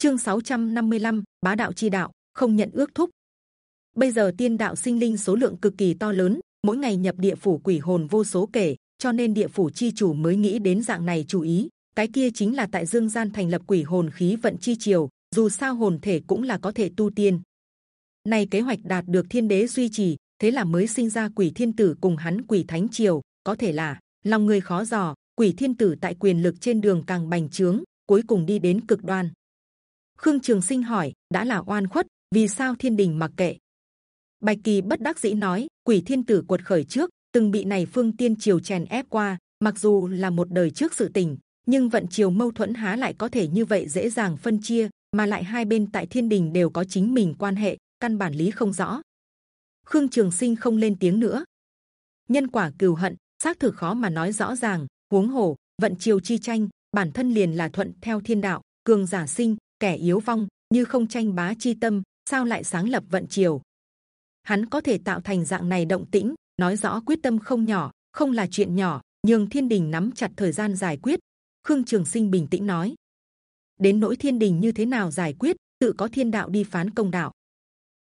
chương 655, bá đạo chi đạo không nhận ước thúc. Bây giờ tiên đạo sinh linh số lượng cực kỳ to lớn mỗi ngày nhập địa phủ quỷ hồn vô số kể cho nên địa phủ chi chủ mới nghĩ đến dạng này chú ý. Cái kia chính là tại dương gian thành lập quỷ hồn khí vận chi triều dù sao hồn thể cũng là có thể tu tiên. Này kế hoạch đạt được thiên đế duy trì thế là mới sinh ra quỷ thiên tử cùng hắn quỷ thánh triều. Có thể là lòng người khó dò quỷ thiên tử tại quyền lực trên đường càng bành trướng cuối cùng đi đến cực đoan khương trường sinh hỏi, đã là oan khuất, vì sao thiên đình mặc kệ? Bạch kỳ bất đắc dĩ nói, quỷ thiên tử cuột khởi trước, từng bị này phương tiên triều chèn ép qua, mặc dù là một đời trước sự tình, nhưng vận triều mâu thuẫn há lại có thể như vậy dễ dàng phân chia, mà lại hai bên tại thiên đình đều có chính mình quan hệ, căn bản lý không rõ. Khương trường sinh không lên tiếng nữa. Nhân quả cừu hận, xác thực khó mà nói rõ ràng, huống hồ, vận triều chi tranh, bản thân liền là thuận theo thiên đạo, cường giả sinh kẻ yếu vong, như không tranh bá chi tâm, sao lại sáng lập vận triều? Hắn có thể tạo thành dạng này động tĩnh, nói rõ quyết tâm không nhỏ, không là chuyện nhỏ nhưng thiên đình nắm chặt thời gian giải quyết. Khương trường sinh bình tĩnh nói, đến nỗi thiên đình như thế nào giải quyết, tự có thiên đạo đi phán công đạo.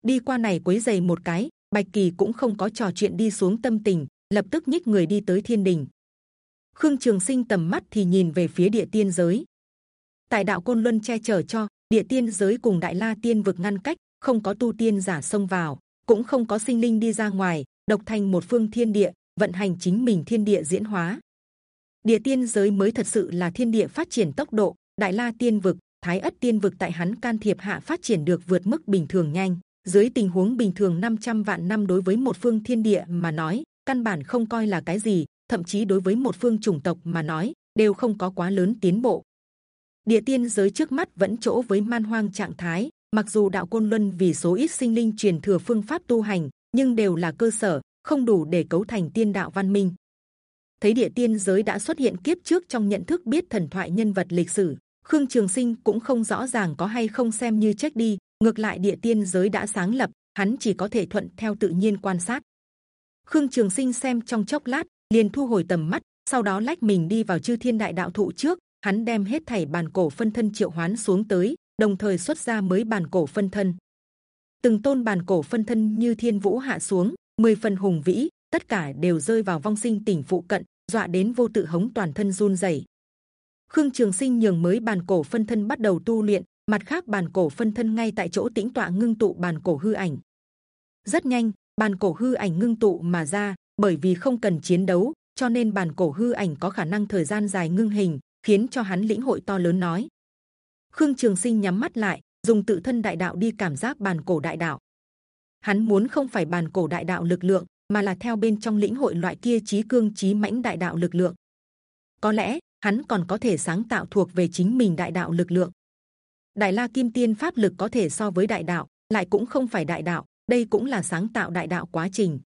Đi qua này quấy giày một cái, bạch kỳ cũng không có trò chuyện đi xuống tâm tình, lập tức nhích người đi tới thiên đình. Khương trường sinh tầm mắt thì nhìn về phía địa tiên giới tại đạo côn luân che chở cho, địa tiên giới cùng đại la tiên vực ngăn cách, không có tu tiên giả xông vào, cũng không có sinh linh đi ra ngoài, độc thành một phương thiên địa, vận hành chính mình thiên địa diễn hóa. Địa tiên giới mới thật sự là thiên địa phát triển tốc độ, đại la tiên vực, thái ất tiên vực tại hắn can thiệp hạ phát triển được vượt mức bình thường nhanh. Dưới tình huống bình thường 500 vạn năm đối với một phương thiên địa mà nói, căn bản không coi là cái gì, thậm chí đối với một phương chủng tộc mà nói, đều không có quá lớn tiến bộ địa tiên giới trước mắt vẫn chỗ với man hoang trạng thái. Mặc dù đạo côn luân vì số ít sinh linh truyền thừa phương pháp tu hành, nhưng đều là cơ sở, không đủ để cấu thành tiên đạo văn minh. Thấy địa tiên giới đã xuất hiện kiếp trước trong nhận thức biết thần thoại nhân vật lịch sử, khương trường sinh cũng không rõ ràng có hay không xem như trách đi. Ngược lại, địa tiên giới đã sáng lập, hắn chỉ có thể thuận theo tự nhiên quan sát. Khương trường sinh xem trong chốc lát, liền thu hồi tầm mắt, sau đó lách mình đi vào chư thiên đại đạo thụ trước hắn đem hết thảy bàn cổ phân thân triệu hoán xuống tới, đồng thời xuất ra mới bàn cổ phân thân. Từng tôn bàn cổ phân thân như thiên vũ hạ xuống, mười phần hùng vĩ, tất cả đều rơi vào vong sinh tỉnh phụ cận, dọa đến vô tự hống toàn thân run rẩy. Khương trường sinh nhường mới bàn cổ phân thân bắt đầu tu luyện, mặt khác bàn cổ phân thân ngay tại chỗ tĩnh tọa ngưng tụ bàn cổ hư ảnh. Rất nhanh, bàn cổ hư ảnh ngưng tụ mà ra, bởi vì không cần chiến đấu, cho nên bàn cổ hư ảnh có khả năng thời gian dài ngưng hình khiến cho hắn lĩnh hội to lớn nói. Khương trường sinh nhắm mắt lại, dùng tự thân đại đạo đi cảm giác bàn cổ đại đạo. Hắn muốn không phải bàn cổ đại đạo lực lượng, mà là theo bên trong lĩnh hội loại kia trí cương trí mãnh đại đạo lực lượng. Có lẽ, hắn còn có thể sáng tạo thuộc về chính mình đại đạo lực lượng. Đại la kim tiên pháp lực có thể so với đại đạo, lại cũng không phải đại đạo, đây cũng là sáng tạo đại đạo quá trình.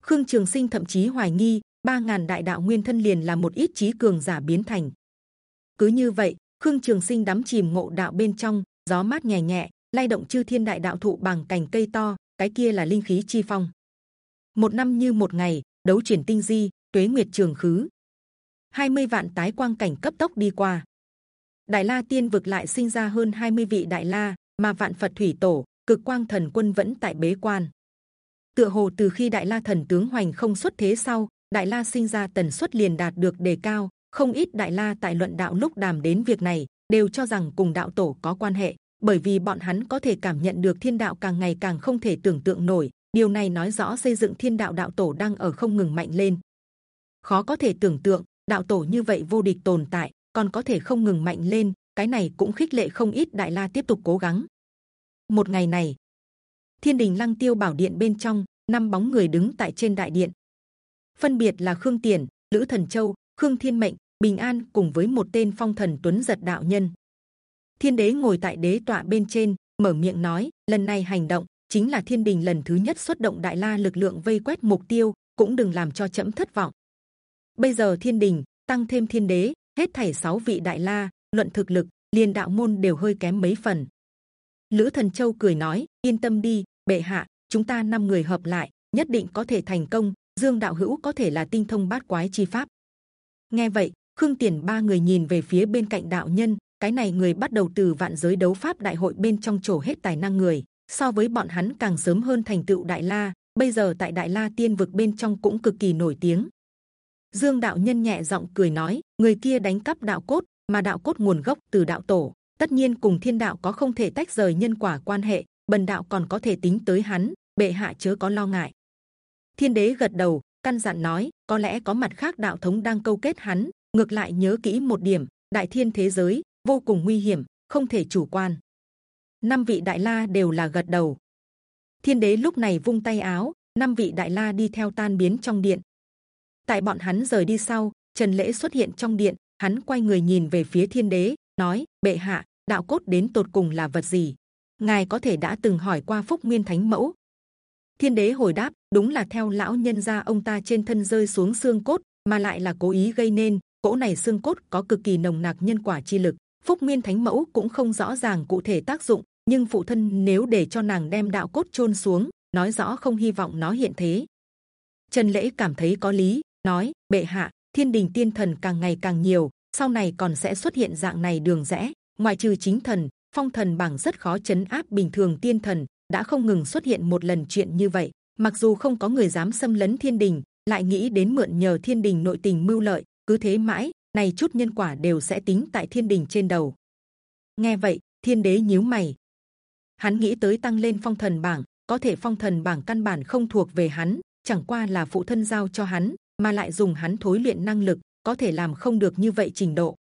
Khương trường sinh thậm chí hoài nghi, ba ngàn đại đạo nguyên thân liền là một ít trí cường giả biến thành cứ như vậy, khương trường sinh đắm chìm ngộ đạo bên trong, gió mát nhẹ nhẹ, lay động chư thiên đại đạo thụ bằng cành cây to, cái kia là linh khí chi phong. Một năm như một ngày, đấu chuyển tinh di, tuế nguyệt trường khứ. 20 vạn tái quang cảnh cấp tốc đi qua. Đại la tiên vực lại sinh ra hơn 20 vị đại la, mà vạn phật thủy tổ, cực quang thần quân vẫn tại bế quan. Tựa hồ từ khi đại la thần tướng hoành không xuất thế sau, đại la sinh ra tần suất liền đạt được đề cao không ít đại la tại luận đạo lúc đàm đến việc này đều cho rằng cùng đạo tổ có quan hệ, bởi vì bọn hắn có thể cảm nhận được thiên đạo càng ngày càng không thể tưởng tượng nổi. Điều này nói rõ xây dựng thiên đạo đạo tổ đang ở không ngừng mạnh lên. Khó có thể tưởng tượng, đạo tổ như vậy vô địch tồn tại, còn có thể không ngừng mạnh lên, cái này cũng khích lệ không ít đại la tiếp tục cố gắng. Một ngày này, thiên đình lăng tiêu bảo điện bên trong, năm bóng người đứng tại trên đại điện. Phân biệt là khương tiền, lữ thần châu, khương thiên mệnh bình an cùng với một tên phong thần tuấn giật đạo nhân. Thiên đế ngồi tại đế tọa bên trên, mở miệng nói, lần này hành động chính là thiên đình lần thứ nhất xuất động đại la lực lượng vây quét mục tiêu, cũng đừng làm cho chậm thất vọng. Bây giờ thiên đình, tăng thêm thiên đế, hết thảy sáu vị đại la, luận thực lực, liền đạo môn đều hơi kém mấy phần. Lữ thần châu cười nói, yên tâm đi, bệ hạ, chúng ta năm người hợp lại, nhất định có thể thành công, dương đạo hữu có thể là tinh thông bát quái chi pháp. Nghe vậy khương tiền ba người nhìn về phía bên cạnh đạo nhân, cái này người bắt đầu từ vạn giới đấu pháp đại hội bên trong trổ hết tài năng người, so với bọn hắn càng sớm hơn thành tựu đại la, bây giờ tại đại la tiên vực bên trong cũng cực kỳ nổi tiếng. Dương đạo nhân nhẹ giọng cười nói, người kia đánh cắp đạo cốt, mà đạo cốt nguồn gốc từ đạo tổ, tất nhiên cùng thiên đạo có không thể tách rời nhân quả quan hệ, bần đạo còn có thể tính tới hắn, bệ hạ chớ có lo ngại. Thiên đế gật đầu, căn dặn nói, có lẽ có mặt khác đạo thống đang câu kết hắn ngược lại nhớ kỹ một điểm, đại thiên thế giới, vô cùng nguy hiểm, không thể chủ quan. Năm vị đại la đều là gật đầu. Thiên đế lúc này vung tay áo, năm vị đại la đi theo tan biến trong điện. Tại bọn hắn rời đi sau, trần lễ xuất hiện trong điện, hắn quay người nhìn về phía thiên đế, nói, bệ hạ, đạo cốt đến tột cùng là vật gì? Ngài có thể đã từng hỏi qua phúc nguyên thánh mẫu? Thiên đế hồi đáp, đúng là theo lão nhân gia ông ta trên thân rơi xuống xương cốt, mà lại là cố ý gây nên cỗ này xương cốt có cực kỳ nồng nặc nhân quả chi lực. Phúc nguyên thánh mẫu cũng không rõ ràng cụ thể tác dụng, nhưng phụ thân nếu để cho nàng đem đạo cốt chôn xuống, nói rõ không hy vọng nó hiện thế. Trần lễ cảm thấy có lý, nói, bệ hạ, thiên đình tiên thần càng ngày càng nhiều, sau này còn sẽ xuất hiện dạng này đường rẽ. Ngoại trừ chính thần, phong thần bảng rất khó chấn áp bình thường tiên thần, đã không ngừng xuất hiện một lần chuyện như vậy. Mặc dù không có người dám xâm lấn thiên đình, lại nghĩ đến mượn nhờ thiên đình nội tình mưu lợi cứ thế mãi này chút nhân quả đều sẽ tính tại thiên đình trên đầu. Nghe vậy, thiên đế nhíu mày. Hắn nghĩ tới tăng lên phong thần bảng, có thể phong thần bảng căn bản không thuộc về hắn, chẳng qua là phụ thân giao cho hắn, mà lại dùng hắn thối luyện năng lực, có thể làm không được như vậy trình độ.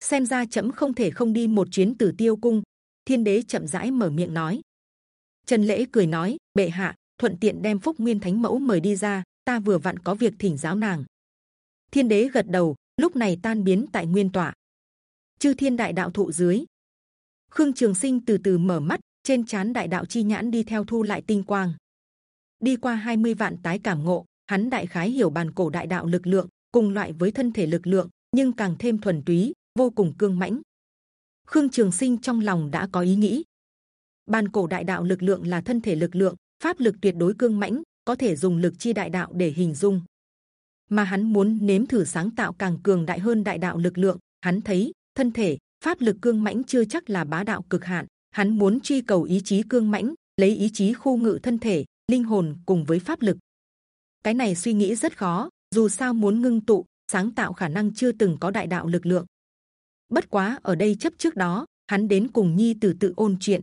Xem ra chậm không thể không đi một chuyến tử tiêu cung. Thiên đế chậm rãi mở miệng nói. Trần lễ cười nói, bệ hạ, thuận tiện đem phúc nguyên thánh mẫu mời đi ra, ta vừa vặn có việc thỉnh giáo nàng thiên đế gật đầu, lúc này tan biến tại nguyên tọa. Chư thiên đại đạo thụ dưới. Khương trường sinh từ từ mở mắt, trên chán đại đạo chi nhãn đi theo thu lại tinh quang. Đi qua 20 vạn tái cảm ngộ, hắn đại khái hiểu bàn cổ đại đạo lực lượng, cùng loại với thân thể lực lượng, nhưng càng thêm thuần túy, vô cùng cương mãnh. Khương trường sinh trong lòng đã có ý nghĩ. Bàn cổ đại đạo lực lượng là thân thể lực lượng, pháp lực tuyệt đối cương mãnh, có thể dùng lực chi đại đạo để hình dung mà hắn muốn nếm thử sáng tạo càng cường đại hơn đại đạo lực lượng. Hắn thấy, thân thể, pháp lực cương mãnh chưa chắc là bá đạo cực hạn. Hắn muốn truy cầu ý chí cương mãnh, lấy ý chí khu ngự thân thể, linh hồn cùng với pháp lực. Cái này suy nghĩ rất khó, dù sao muốn ngưng tụ, sáng tạo khả năng chưa từng có đại đạo lực lượng. Bất quá ở đây chấp trước đó, hắn đến cùng nhi từ tự ôn chuyện.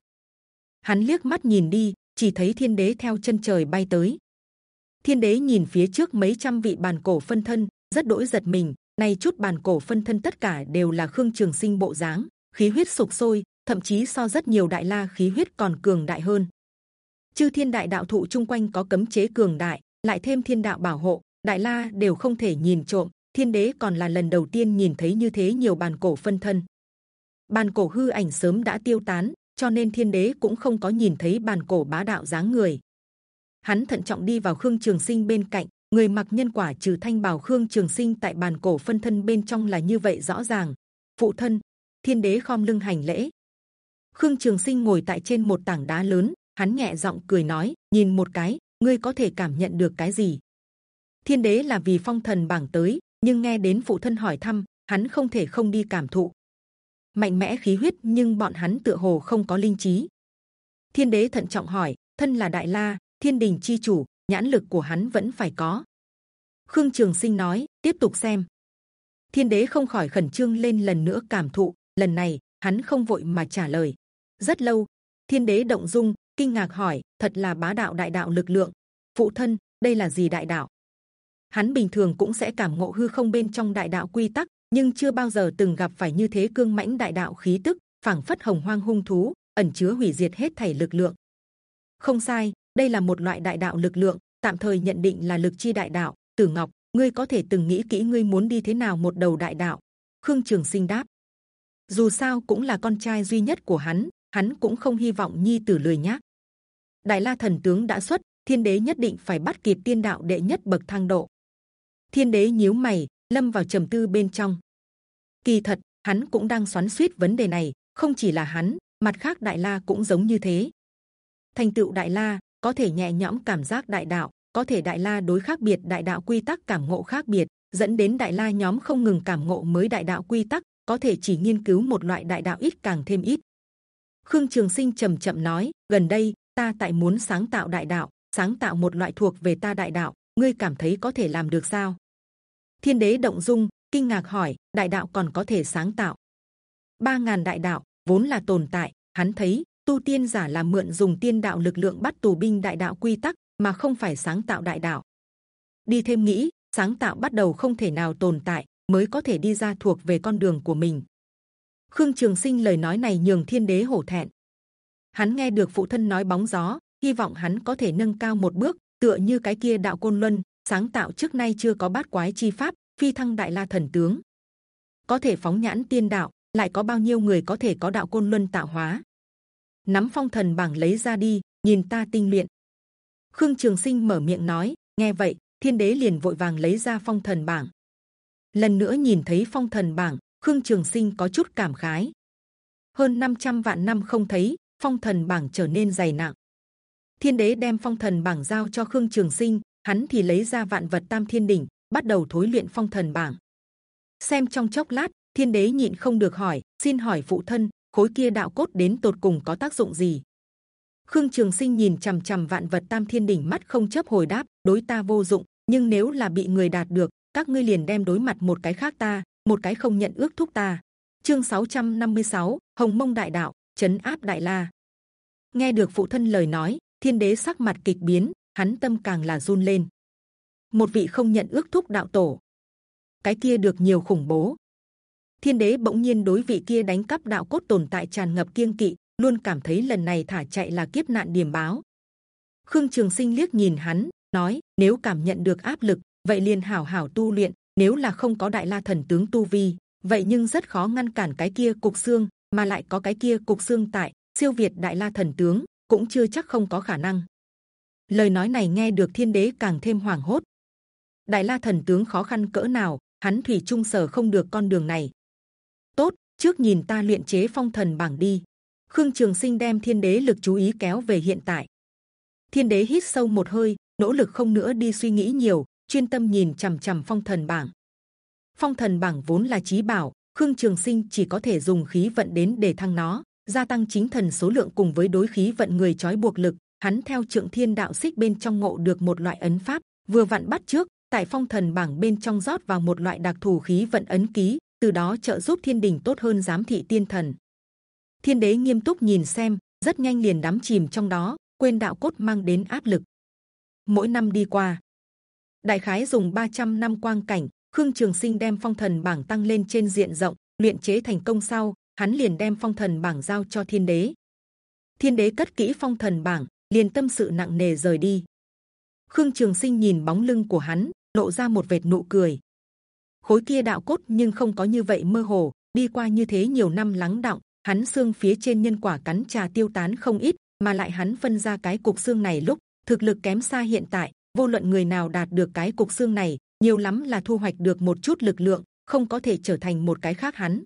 Hắn liếc mắt nhìn đi, chỉ thấy thiên đế theo chân trời bay tới thiên đế nhìn phía trước mấy trăm vị bàn cổ phân thân, rất đỗi giật mình. Nay chút bàn cổ phân thân tất cả đều là khương trường sinh bộ dáng, khí huyết sục sôi, thậm chí so rất nhiều đại la khí huyết còn cường đại hơn. Chư thiên đại đạo thụ chung quanh có cấm chế cường đại, lại thêm thiên đạo bảo hộ, đại la đều không thể nhìn trộm. Thiên đế còn là lần đầu tiên nhìn thấy như thế nhiều bàn cổ phân thân. Bàn cổ hư ảnh sớm đã tiêu tán, cho nên thiên đế cũng không có nhìn thấy bàn cổ bá đạo dáng người hắn thận trọng đi vào khương trường sinh bên cạnh, người mặc nhân quả trừ thanh bảo khương trường sinh tại bàn cổ phân thân bên trong là như vậy rõ ràng. Phụ thân, thiên đế khom lưng hành lễ. Khương trường sinh ngồi tại trên một tảng đá lớn, hắn nhẹ giọng cười nói, nhìn một cái, ngươi có thể cảm nhận được cái gì? Thiên đế là vì phong thần bảng tới, nhưng nghe đến phụ thân hỏi thăm, hắn không thể không đi cảm thụ. Mạnh mẽ khí huyết, nhưng bọn hắn tựa hồ không có linh trí. Thiên đế thận trọng hỏi, thân là đại la thiên đình chi chủ, nhãn lực của hắn vẫn phải có. Khương trường sinh nói, tiếp tục xem. Thiên đế không khỏi khẩn trương lên lần nữa cảm thụ, lần này, hắn không vội mà trả lời. Rất lâu, thiên đế động dung, kinh ngạc hỏi, thật là bá đạo đại đạo lực lượng. Phụ thân, đây là gì đại đạo? Hắn bình thường cũng sẽ cảm ngộ hư không bên trong đại đạo quy tắc, nhưng chưa bao giờ từng gặp phải như thế cương mãnh đại đạo khí tức, phảng phất hồng hoang hung thú, ẩn chứa hủy diệt hết thảy lực lượng. Không sai đây là một loại đại đạo lực lượng, tạm thời nhận định là lực chi đại đạo. Tử ngọc, ngươi có thể từng nghĩ kỹ ngươi muốn đi thế nào một đầu đại đạo? Khương trường sinh đáp. Dù sao cũng là con trai duy nhất của hắn hắn cũng không hy vọng nhi tử lười nhác. Đại la thần tướng đã xuất, thiên đế nhất định phải bắt kịp tiên đạo đệ nhất bậc thang độ. Thiên đế nhíu mày, lâm vào trầm tư bên trong. Kỳ thật, hắn cũng đang xoắn xuýt vấn đề này, không chỉ là hắn, mặt khác đại la cũng giống như thế. Thành tựu đại la có thể nhẹ nhõm cảm giác đại đạo có thể đại la đối khác biệt đại đạo quy tắc cảm ngộ khác biệt dẫn đến đại la nhóm không ngừng cảm ngộ mới đại đạo quy tắc có thể chỉ nghiên cứu một loại đại đạo ít càng thêm ít. Khương Trường Sinh trầm chậm nói, gần đây ta tại muốn sáng tạo đại đạo, sáng tạo một loại thuộc về ta đại đạo, ngươi cảm thấy có thể làm được sao? Thiên Đế động dung, kinh ngạc hỏi, đại đạo còn có thể sáng tạo? Ba ngàn đại đạo vốn là tồn tại, hắn thấy tu tiên giả là mượn dùng tiên đạo lực lượng bắt tù binh đại đạo quy tắc, mà không phải sáng tạo đại đạo. Đi thêm nghĩ, sáng tạo bắt đầu không thể nào tồn tại, mới có thể đi ra thuộc về con đường của mình. Khương Trường Sinh lời nói này nhường Thiên Đế hổ thẹn. Hắn nghe được phụ thân nói bóng gió, hy vọng hắn có thể nâng cao một bước, tựa như cái kia đạo côn luân sáng tạo trước nay chưa có bát quái chi pháp, phi thăng đại la thần tướng, có thể phóng nhãn tiên đạo, lại có bao nhiêu người có thể có đạo côn luân tạo hóa? Nắm phong thần bảng lấy ra đi, nhìn ta tinh luyện. Khương Trường Sinh mở miệng nói, nghe vậy, Thiên Đế liền vội vàng lấy ra phong thần bảng. Lần nữa nhìn thấy phong thần bảng, Khương Trường Sinh có chút cảm khái. Hơn 500 vạn năm không thấy, phong thần bảng trở nên dày nặng. Thiên Đế đem phong thần bảng giao cho Khương Trường Sinh, hắn thì lấy ra vạn vật tam thiên đỉnh, bắt đầu thối luyện phong thần bảng. Xem trong chốc lát, Thiên Đế nhịn không được hỏi, xin hỏi phụ thân, khối kia đạo cốt đến tột cùng có tác dụng gì? Khương Trường Sinh nhìn c h ầ m c h ầ m vạn vật tam thiên đỉnh mắt không chấp hồi đáp, đối ta vô dụng. Nhưng nếu là bị người đạt được, các ngươi liền đem đối mặt một cái khác ta, một cái không nhận ước thúc ta. Chương 656, Hồng Mông Đại Đạo, chấn áp Đại La. Nghe được phụ thân lời nói, Thiên Đế sắc mặt kịch biến, hắn tâm càng là run lên. Một vị không nhận ước thúc đạo tổ, cái kia được nhiều khủng bố. Thiên Đế bỗng nhiên đối vị kia đánh cắp đạo cốt tồn tại tràn ngập kiêng kỵ, luôn cảm thấy lần này thả chạy là kiếp nạn điểm báo. Khương Trường Sinh liếc nhìn hắn, nói: nếu cảm nhận được áp lực, vậy liền hảo hảo tu luyện. Nếu là không có Đại La Thần tướng tu vi, vậy nhưng rất khó ngăn cản cái kia cục xương, mà lại có cái kia cục xương tại siêu việt Đại La Thần tướng cũng chưa chắc không có khả năng. Lời nói này nghe được Thiên Đế càng thêm hoảng hốt. Đại La Thần tướng khó khăn cỡ nào, hắn thủy trung sở không được con đường này. Tốt, trước nhìn ta luyện chế phong thần bảng đi. Khương Trường Sinh đem Thiên Đế lực chú ý kéo về hiện tại. Thiên Đế hít sâu một hơi, nỗ lực không nữa đi suy nghĩ nhiều, chuyên tâm nhìn c h ầ m c h ầ m phong thần bảng. Phong thần bảng vốn là trí bảo, Khương Trường Sinh chỉ có thể dùng khí vận đến để thăng nó, gia tăng chính thần số lượng cùng với đối khí vận người trói buộc lực. Hắn theo trượng thiên đạo xích bên trong ngộ được một loại ấn pháp, vừa vặn bắt trước tại phong thần bảng bên trong rót vào một loại đặc thù khí vận ấn ký, từ đó trợ giúp thiên đình tốt hơn giám thị tiên thần. Thiên đế nghiêm túc nhìn xem, rất nhanh liền đắm chìm trong đó, quên đạo cốt mang đến áp lực. Mỗi năm đi qua đại khái dùng 300 năm quang cảnh khương trường sinh đem phong thần bảng tăng lên trên diện rộng luyện chế thành công sau hắn liền đem phong thần bảng giao cho thiên đế. Thiên đế cất kỹ phong thần bảng liền tâm sự nặng nề rời đi. Khương trường sinh nhìn bóng lưng của hắn lộ ra một vệt nụ cười khối kia đạo cốt nhưng không có như vậy mơ hồ, đi qua như thế nhiều năm lắng đọng, hắn xương phía trên nhân quả cắn trà tiêu tán không ít, mà lại hắn phân ra cái cục xương này lúc, thực lực kém xa hiện tại, vô luận người nào đạt được cái cục xương này, nhiều lắm là thu hoạch được một chút lực lượng, không có thể trở thành một cái khác hắn.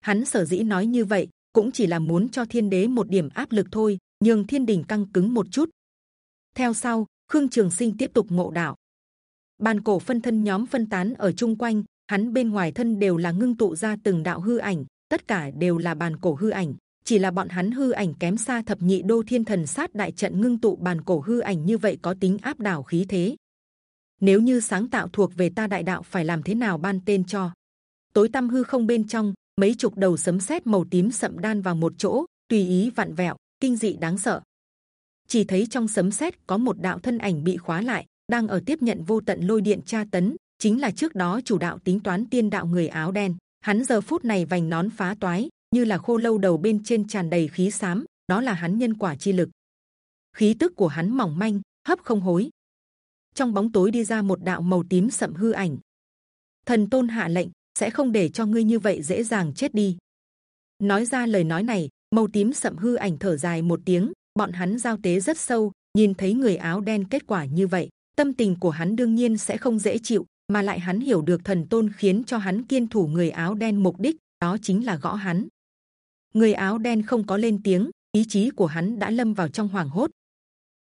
Hắn sở dĩ nói như vậy, cũng chỉ là muốn cho thiên đế một điểm áp lực thôi, nhường thiên đình căng cứng một chút. Theo sau, khương trường sinh tiếp tục ngộ đạo bàn cổ phân thân nhóm phân tán ở chung quanh hắn bên ngoài thân đều là ngưng tụ ra từng đạo hư ảnh tất cả đều là bàn cổ hư ảnh chỉ là bọn hắn hư ảnh kém xa thập nhị đô thiên thần sát đại trận ngưng tụ bàn cổ hư ảnh như vậy có tính áp đảo khí thế. Nếu như sáng tạo thuộc về ta đại đạo phải làm thế nào ban tên cho? Tối tâm hư không bên trong mấy chục đầu sấm sét màu tím sậm đan vào một chỗ, tùy ý vặn vẹo, kinh dị đáng sợ. Chỉ thấy trong sấm sét có một đạo thân ảnh bị khóa lại, đang ở tiếp nhận vô tận lôi điện tra tấn, chính là trước đó chủ đạo tính toán tiên đạo người áo đen. Hắn giờ phút này vành nón phá toái, như là khô lâu đầu bên trên tràn đầy khí sám đó là hắn nhân quả chi lực. Khí tức của hắn mỏng manh, hấp không hối. Trong bóng tối đi ra một đạo màu tím sậm hư ảnh. Thần tôn hạ lệnh sẽ không để cho ngươi như vậy dễ dàng chết đi. Nói ra lời nói này, màu tím sậm hư ảnh thở dài một tiếng. Bọn hắn giao tế rất sâu, nhìn thấy người áo đen kết quả như vậy, tâm tình của hắn đương nhiên sẽ không dễ chịu, mà lại hắn hiểu được thần tôn khiến cho hắn kiên thủ người áo đen mục đích, đó chính là gõ hắn. Người áo đen không có lên tiếng ý chí của hắn đã lâm vào trong hoàng hốt.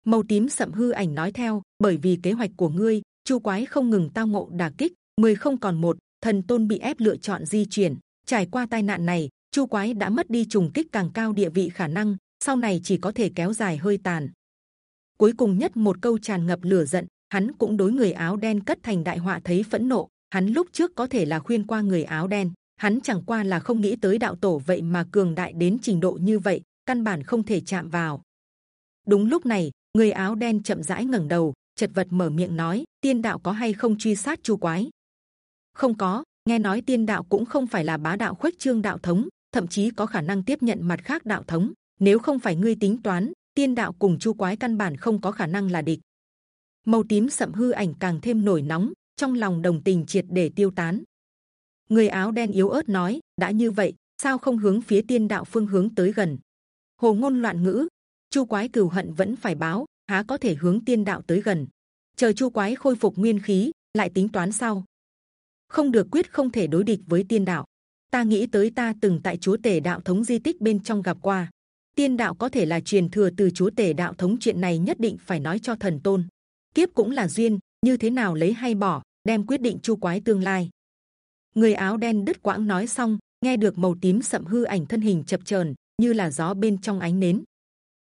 Màu tím sậm hư ảnh nói theo bởi vì kế hoạch của ngươi chu quái không ngừng tao ngộ đả kích mười không còn một thần tôn bị ép lựa chọn di chuyển. Trải qua tai nạn này chu quái đã mất đi trùng kích càng cao địa vị khả năng sau này chỉ có thể kéo dài hơi tàn. Cuối cùng nhất một câu tràn ngập lửa giận hắn cũng đối người áo đen cất thành đại họa thấy phẫn nộ. Hắn lúc trước có thể là khuyên qua người áo đen. Hắn chẳng qua là không nghĩ tới đạo tổ vậy mà cường đại đến trình độ như vậy, căn bản không thể chạm vào. Đúng lúc này, người áo đen chậm rãi ngẩng đầu, chật vật mở miệng nói, tiên đạo có hay không truy sát chu quái? Không có, nghe nói tiên đạo cũng không phải là bá đạo khuếch trương đạo thống, thậm chí có khả năng tiếp nhận mặt khác đạo thống. Nếu không phải ngươi tính toán, tiên đạo cùng chu quái căn bản không có khả năng là địch màu tím sậm hư ảnh càng thêm nổi nóng, trong lòng đồng tình triệt để tiêu tán. Người áo đen yếu ớt nói, đã như vậy, sao không hướng phía tiên đạo phương hướng tới gần? Hồ ngôn loạn ngữ, chu quái cừu hận vẫn phải báo, há có thể hướng tiên đạo tới gần? Chờ chu quái khôi phục nguyên khí, lại tính toán sau. Không được quyết không thể đối địch với tiên đạo. Ta nghĩ tới ta từng tại chúa tể đạo thống di tích bên trong gặp qua. Tiên đạo có thể là truyền thừa từ chúa tể đạo thống chuyện này nhất định phải nói cho thần tôn kiếp cũng là duyên, như thế nào lấy hay bỏ, đem quyết định chu quái tương lai. Người áo đen đứt quãng nói xong, nghe được màu tím sậm hư ảnh thân hình chập chờn, như là gió bên trong ánh nến.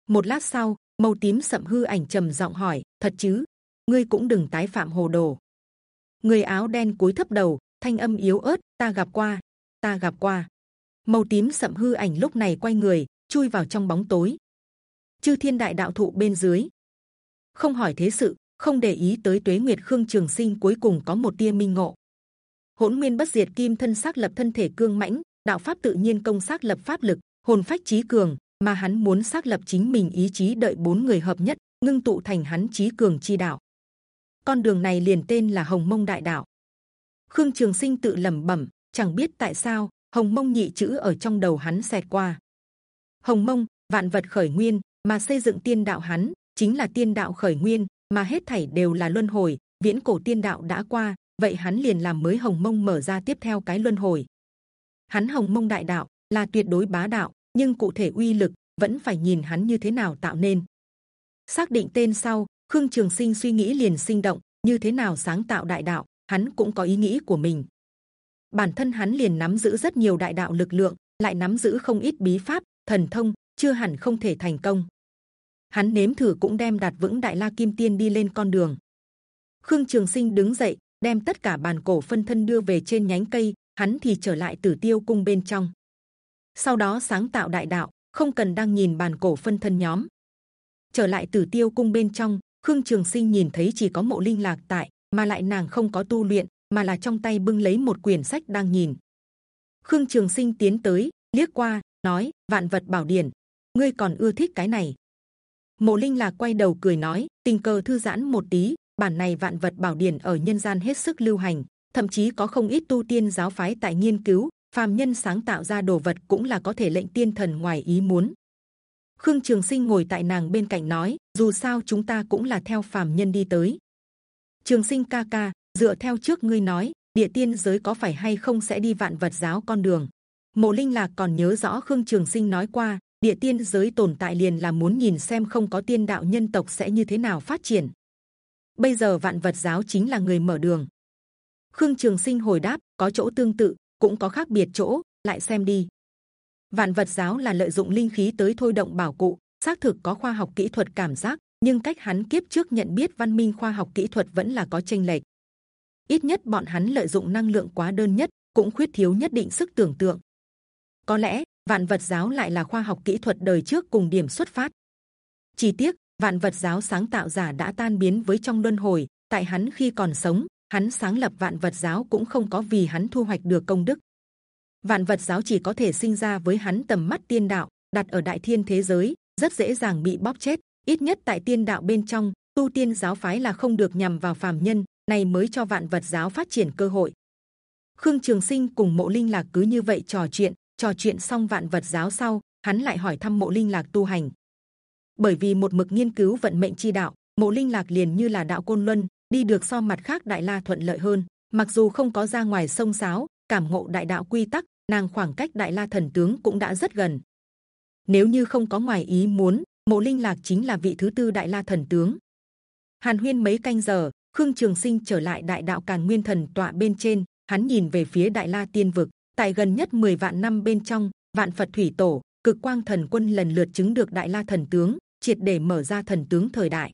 Một lát sau, màu tím sậm hư ảnh trầm giọng hỏi, thật chứ? Ngươi cũng đừng tái phạm hồ đồ. Người áo đen cúi thấp đầu, thanh âm yếu ớt, ta gặp qua, ta gặp qua. Màu tím sậm hư ảnh lúc này quay người, chui vào trong bóng tối. Chư thiên đại đạo thụ bên dưới. Không hỏi thế sự không để ý tới tuế nguyệt khương trường sinh cuối cùng có một tia minh ngộ. Hỗn nguyên bất diệt kim thân xác lập thân thể cương mãnh, đạo pháp tự nhiên công xác lập pháp lực, hồn phách trí cường, mà hắn muốn xác lập chính mình ý chí đợi bốn người hợp nhất, ngưng tụ thành hắn trí cường chi đạo. Con đường này liền tên là hồng mông đại đạo. Khương trường sinh tự lẩm bẩm, chẳng biết tại sao, hồng mông nhị chữ ở trong đầu hắn xẹt qua. Hồng mông, vạn vật khởi nguyên, mà xây dựng tiên đạo hắn, chính là tiên đạo khởi nguyên mà hết thảy đều là luân hồi, viễn cổ tiên đạo đã qua, vậy hắn liền làm mới hồng mông mở ra tiếp theo cái luân hồi. Hắn hồng mông đại đạo là tuyệt đối bá đạo, nhưng cụ thể uy lực vẫn phải nhìn hắn như thế nào tạo nên. Xác định tên sau, khương trường sinh suy nghĩ liền sinh động, như thế nào sáng tạo đại đạo, hắn cũng có ý nghĩ của mình. Bản thân hắn liền nắm giữ rất nhiều đại đạo lực lượng, lại nắm giữ không ít bí pháp, thần thông, chưa hẳn không thể thành công hắn nếm thử cũng đem đặt vững đại la kim tiên đi lên con đường. Khương trường sinh đứng dậy, đem tất cả bàn cổ phân thân đưa về trên nhánh cây, hắn thì trở lại tử tiêu cung bên trong. Sau đó sáng tạo đại đạo, không cần đang nhìn bàn cổ phân thân nhóm. Trở lại tử tiêu cung bên trong, khương trường sinh nhìn thấy chỉ có mộ linh lạc tại, mà lại nàng không có tu luyện, mà là trong tay bưng lấy một quyển sách đang nhìn. Khương trường sinh tiến tới, liếc qua, nói, vạn vật bảo điển, ngươi còn ưa thích cái này mộ linh lạc quay đầu cười nói, tình cờ thư giãn một tí, bản này vạn vật bảo điển ở nhân gian hết sức lưu hành, thậm chí có không ít tu tiên giáo phái tại nghiên cứu, phàm nhân sáng tạo ra đồ vật cũng là có thể lệnh tiên thần ngoài ý muốn. Khương trường sinh ngồi tại nàng bên cạnh nói, dù sao chúng ta cũng là theo phàm nhân đi tới. Trường sinh ca ca, dựa theo trước ngươi nói, địa tiên giới có phải hay không sẽ đi vạn vật giáo con đường? Mộ linh lạc còn nhớ rõ khương trường sinh nói qua địa tiên giới tồn tại liền là muốn nhìn xem không có tiên đạo nhân tộc sẽ như thế nào phát triển. Bây giờ vạn vật giáo chính là người mở đường. Khương trường sinh hồi đáp, có chỗ tương tự, cũng có khác biệt chỗ, lại xem đi. Vạn vật giáo là lợi dụng linh khí tới thôi động bảo cụ, xác thực có khoa học kỹ thuật cảm giác, nhưng cách hắn kiếp trước nhận biết văn minh khoa học kỹ thuật vẫn là có chênh lệch. Ít nhất bọn hắn lợi dụng năng lượng quá đơn nhất, cũng khuyết thiếu nhất định sức tưởng tượng. Có lẽ vạn vật giáo lại là khoa học kỹ thuật đời trước cùng điểm xuất phát. Chi tiết, vạn vật giáo sáng tạo giả đã tan biến với trong luân hồi, tại hắn khi còn sống, hắn sáng lập vạn vật giáo cũng không có vì hắn thu hoạch được công đức. Vạn vật giáo chỉ có thể sinh ra với hắn tầm mắt tiên đạo, đặt ở đại thiên thế giới, rất dễ dàng bị bóp chết, ít nhất tại tiên đạo bên trong, tu tiên giáo phái là không được nhằm vào phàm nhân này mới cho vạn vật giáo phát triển cơ hội. Khương trường sinh cùng mộ linh lạc cứ như vậy trò chuyện trò chuyện xong vạn vật giáo sau, hắn lại hỏi thăm mộ linh lạc tu hành. Bởi vì một mực nghiên cứu vận mệnh chi đạo, mộ linh lạc liền như là đạo côn luân, đi được so mặt khác đại la thuận lợi hơn. Mặc dù không có ra ngoài sông sáo, cảm ngộ đại đạo quy tắc, nàng khoảng cách đại la thần tướng cũng đã rất gần. Nếu như không có ngoài ý muốn, mộ linh lạc chính là vị thứ tư đại la thần tướng. Hàn huyên mấy canh giờ, khương trường sinh trở lại đại đạo càn nguyên thần tọa bên trên, hắn nhìn về phía đại la tiên vực tại gần nhất 10 vạn năm bên trong, vạn phật thủy tổ, cực quang thần quân lần lượt chứng được đại la thần tướng, triệt để mở ra thần tướng thời đại.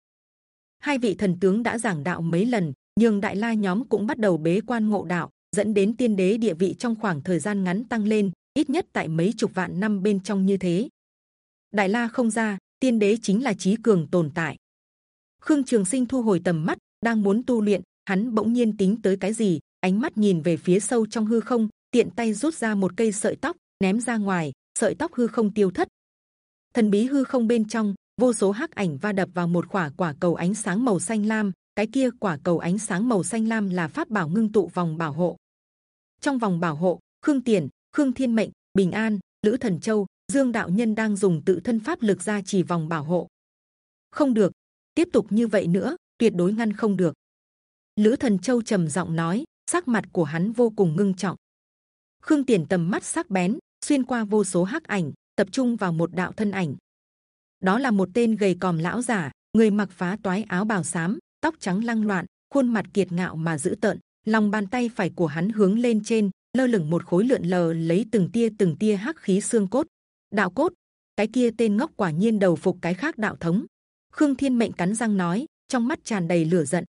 Hai vị thần tướng đã giảng đạo mấy lần, nhưng đại la nhóm cũng bắt đầu bế quan ngộ đạo, dẫn đến tiên đế địa vị trong khoảng thời gian ngắn tăng lên, ít nhất tại mấy chục vạn năm bên trong như thế. Đại la không ra, tiên đế chính là trí cường tồn tại. Khương trường sinh thu hồi tầm mắt, đang muốn tu luyện, hắn bỗng nhiên tính tới cái gì, ánh mắt nhìn về phía sâu trong hư không tiện tay rút ra một cây sợi tóc, ném ra ngoài, sợi tóc hư không tiêu thất. Thần bí hư không bên trong, vô số hắc ảnh va đập vào một quả quả cầu ánh sáng màu xanh lam, cái kia quả cầu ánh sáng màu xanh lam là pháp bảo ngưng tụ vòng bảo hộ. Trong vòng bảo hộ, khương tiền khương thiên mệnh, bình an, lữ thần châu, dương đạo nhân đang dùng tự thân pháp lực ra chỉ vòng bảo hộ. Không được, tiếp tục như vậy nữa, tuyệt đối ngăn không được. Lữ thần châu trầm giọng nói, sắc mặt của hắn vô cùng ngưng trọng khương tiền tầm mắt sắc bén, xuyên qua vô số hắc ảnh, tập trung vào một đạo thân ảnh. Đó là một tên gầy còm lão giả người mặc phá toái áo bào xám, tóc trắng lăng loạn, khuôn mặt kiệt ngạo mà dữ tợn. Lòng bàn tay phải của hắn hướng lên trên, lơ lửng một khối lượn lờ lấy từng tia từng tia hắc khí xương cốt. Đạo cốt, cái kia tên ngốc quả nhiên đầu phục cái khác đạo thống. Khương thiên mệnh cắn răng nói, trong mắt tràn đầy lửa giận.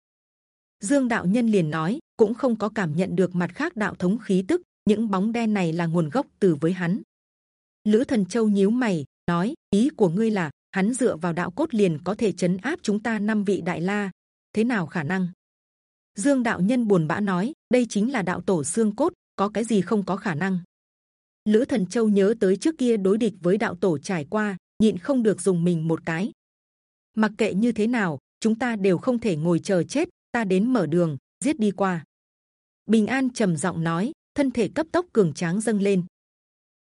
Dương đạo nhân liền nói, cũng không có cảm nhận được mặt khác đạo thống khí tức những bóng đen này là nguồn gốc từ với hắn. Lữ thần châu nhíu mày, nói, ý của ngươi là, hắn dựa vào đạo cốt liền có thể chấn áp chúng ta năm vị đại la. Thế nào khả năng? Dương đạo nhân buồn bã nói, đây chính là đạo tổ xương cốt, có cái gì không có khả năng? Lữ thần châu nhớ tới trước kia đối địch với đạo tổ trải qua, nhịn không được dùng mình một cái. Mặc kệ như thế nào, chúng ta đều không thể ngồi chờ chết, ta đến mở đường, giết đi qua. Bình an trầm giọng nói thân thể cấp tốc cường tráng dâng lên.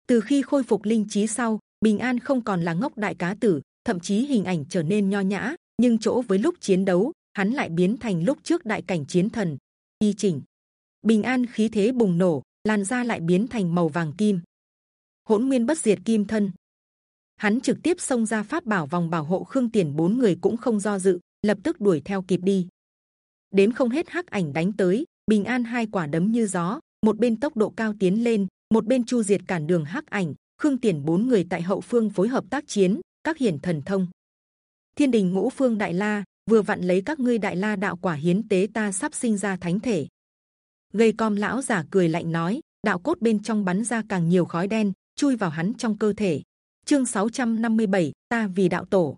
Từ khi khôi phục linh trí sau, bình an không còn là ngốc đại cá tử, thậm chí hình ảnh trở nên nho nhã, nhưng chỗ với lúc chiến đấu, hắn lại biến thành lúc trước đại cảnh chiến thần. Y chỉnh. Bình an khí thế bùng nổ, làn da lại biến thành màu vàng kim. Hỗn nguyên bất diệt kim thân. Hắn trực tiếp xông ra pháp bảo vòng bảo hộ khương tiền, bốn người cũng không do dự, lập tức đuổi theo kịp đi. Đến không hết hắc ảnh đánh tới, bình an hai quả đấm như gió một bên tốc độ cao tiến lên một bên chu diệt cản đường hắc ảnh khương tiền bốn người tại hậu phương phối hợp tác chiến các hiển thần thông. Thiên đình ngũ phương đại la vừa vặn lấy các ngươi đại la đạo quả hiến tế ta sắp sinh ra thánh thể. Gây com lão giả cười lạnh nói đạo cốt bên trong bắn ra càng nhiều khói đen chui vào hắn trong cơ thể. Chương 657, ta vì đạo tổ.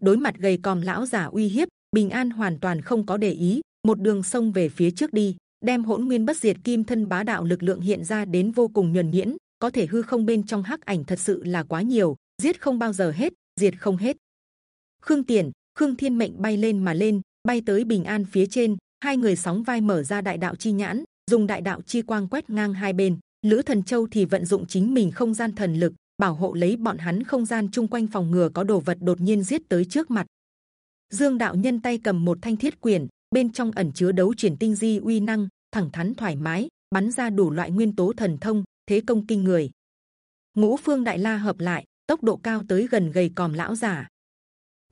Đối mặt gầy com lão giả uy hiếp bình an hoàn toàn không có để ý một đường sông về phía trước đi đem hỗn nguyên bất diệt kim thân bá đạo lực lượng hiện ra đến vô cùng nhuần nhuyễn, có thể hư không bên trong hắc ảnh thật sự là quá nhiều, giết không bao giờ hết, diệt không hết. Khương tiền, khương thiên mệnh bay lên mà lên, bay tới bình an phía trên, hai người sóng vai mở ra đại đạo chi nhãn, dùng đại đạo chi quang quét ngang hai bên. Lữ thần châu thì vận dụng chính mình không gian thần lực, bảo hộ lấy bọn hắn không gian chung quanh phòng ngừa có đồ vật đột nhiên giết tới trước mặt. Dương đạo nhân tay cầm một thanh thiết quyền bên trong ẩn chứa đấu chuyển tinh di uy năng, thẳng thắn thoải mái, bắn ra đủ loại nguyên tố thần thông, thế công kinh người. Ngũ phương đại la hợp lại, tốc độ cao tới gần gầy còm lão giả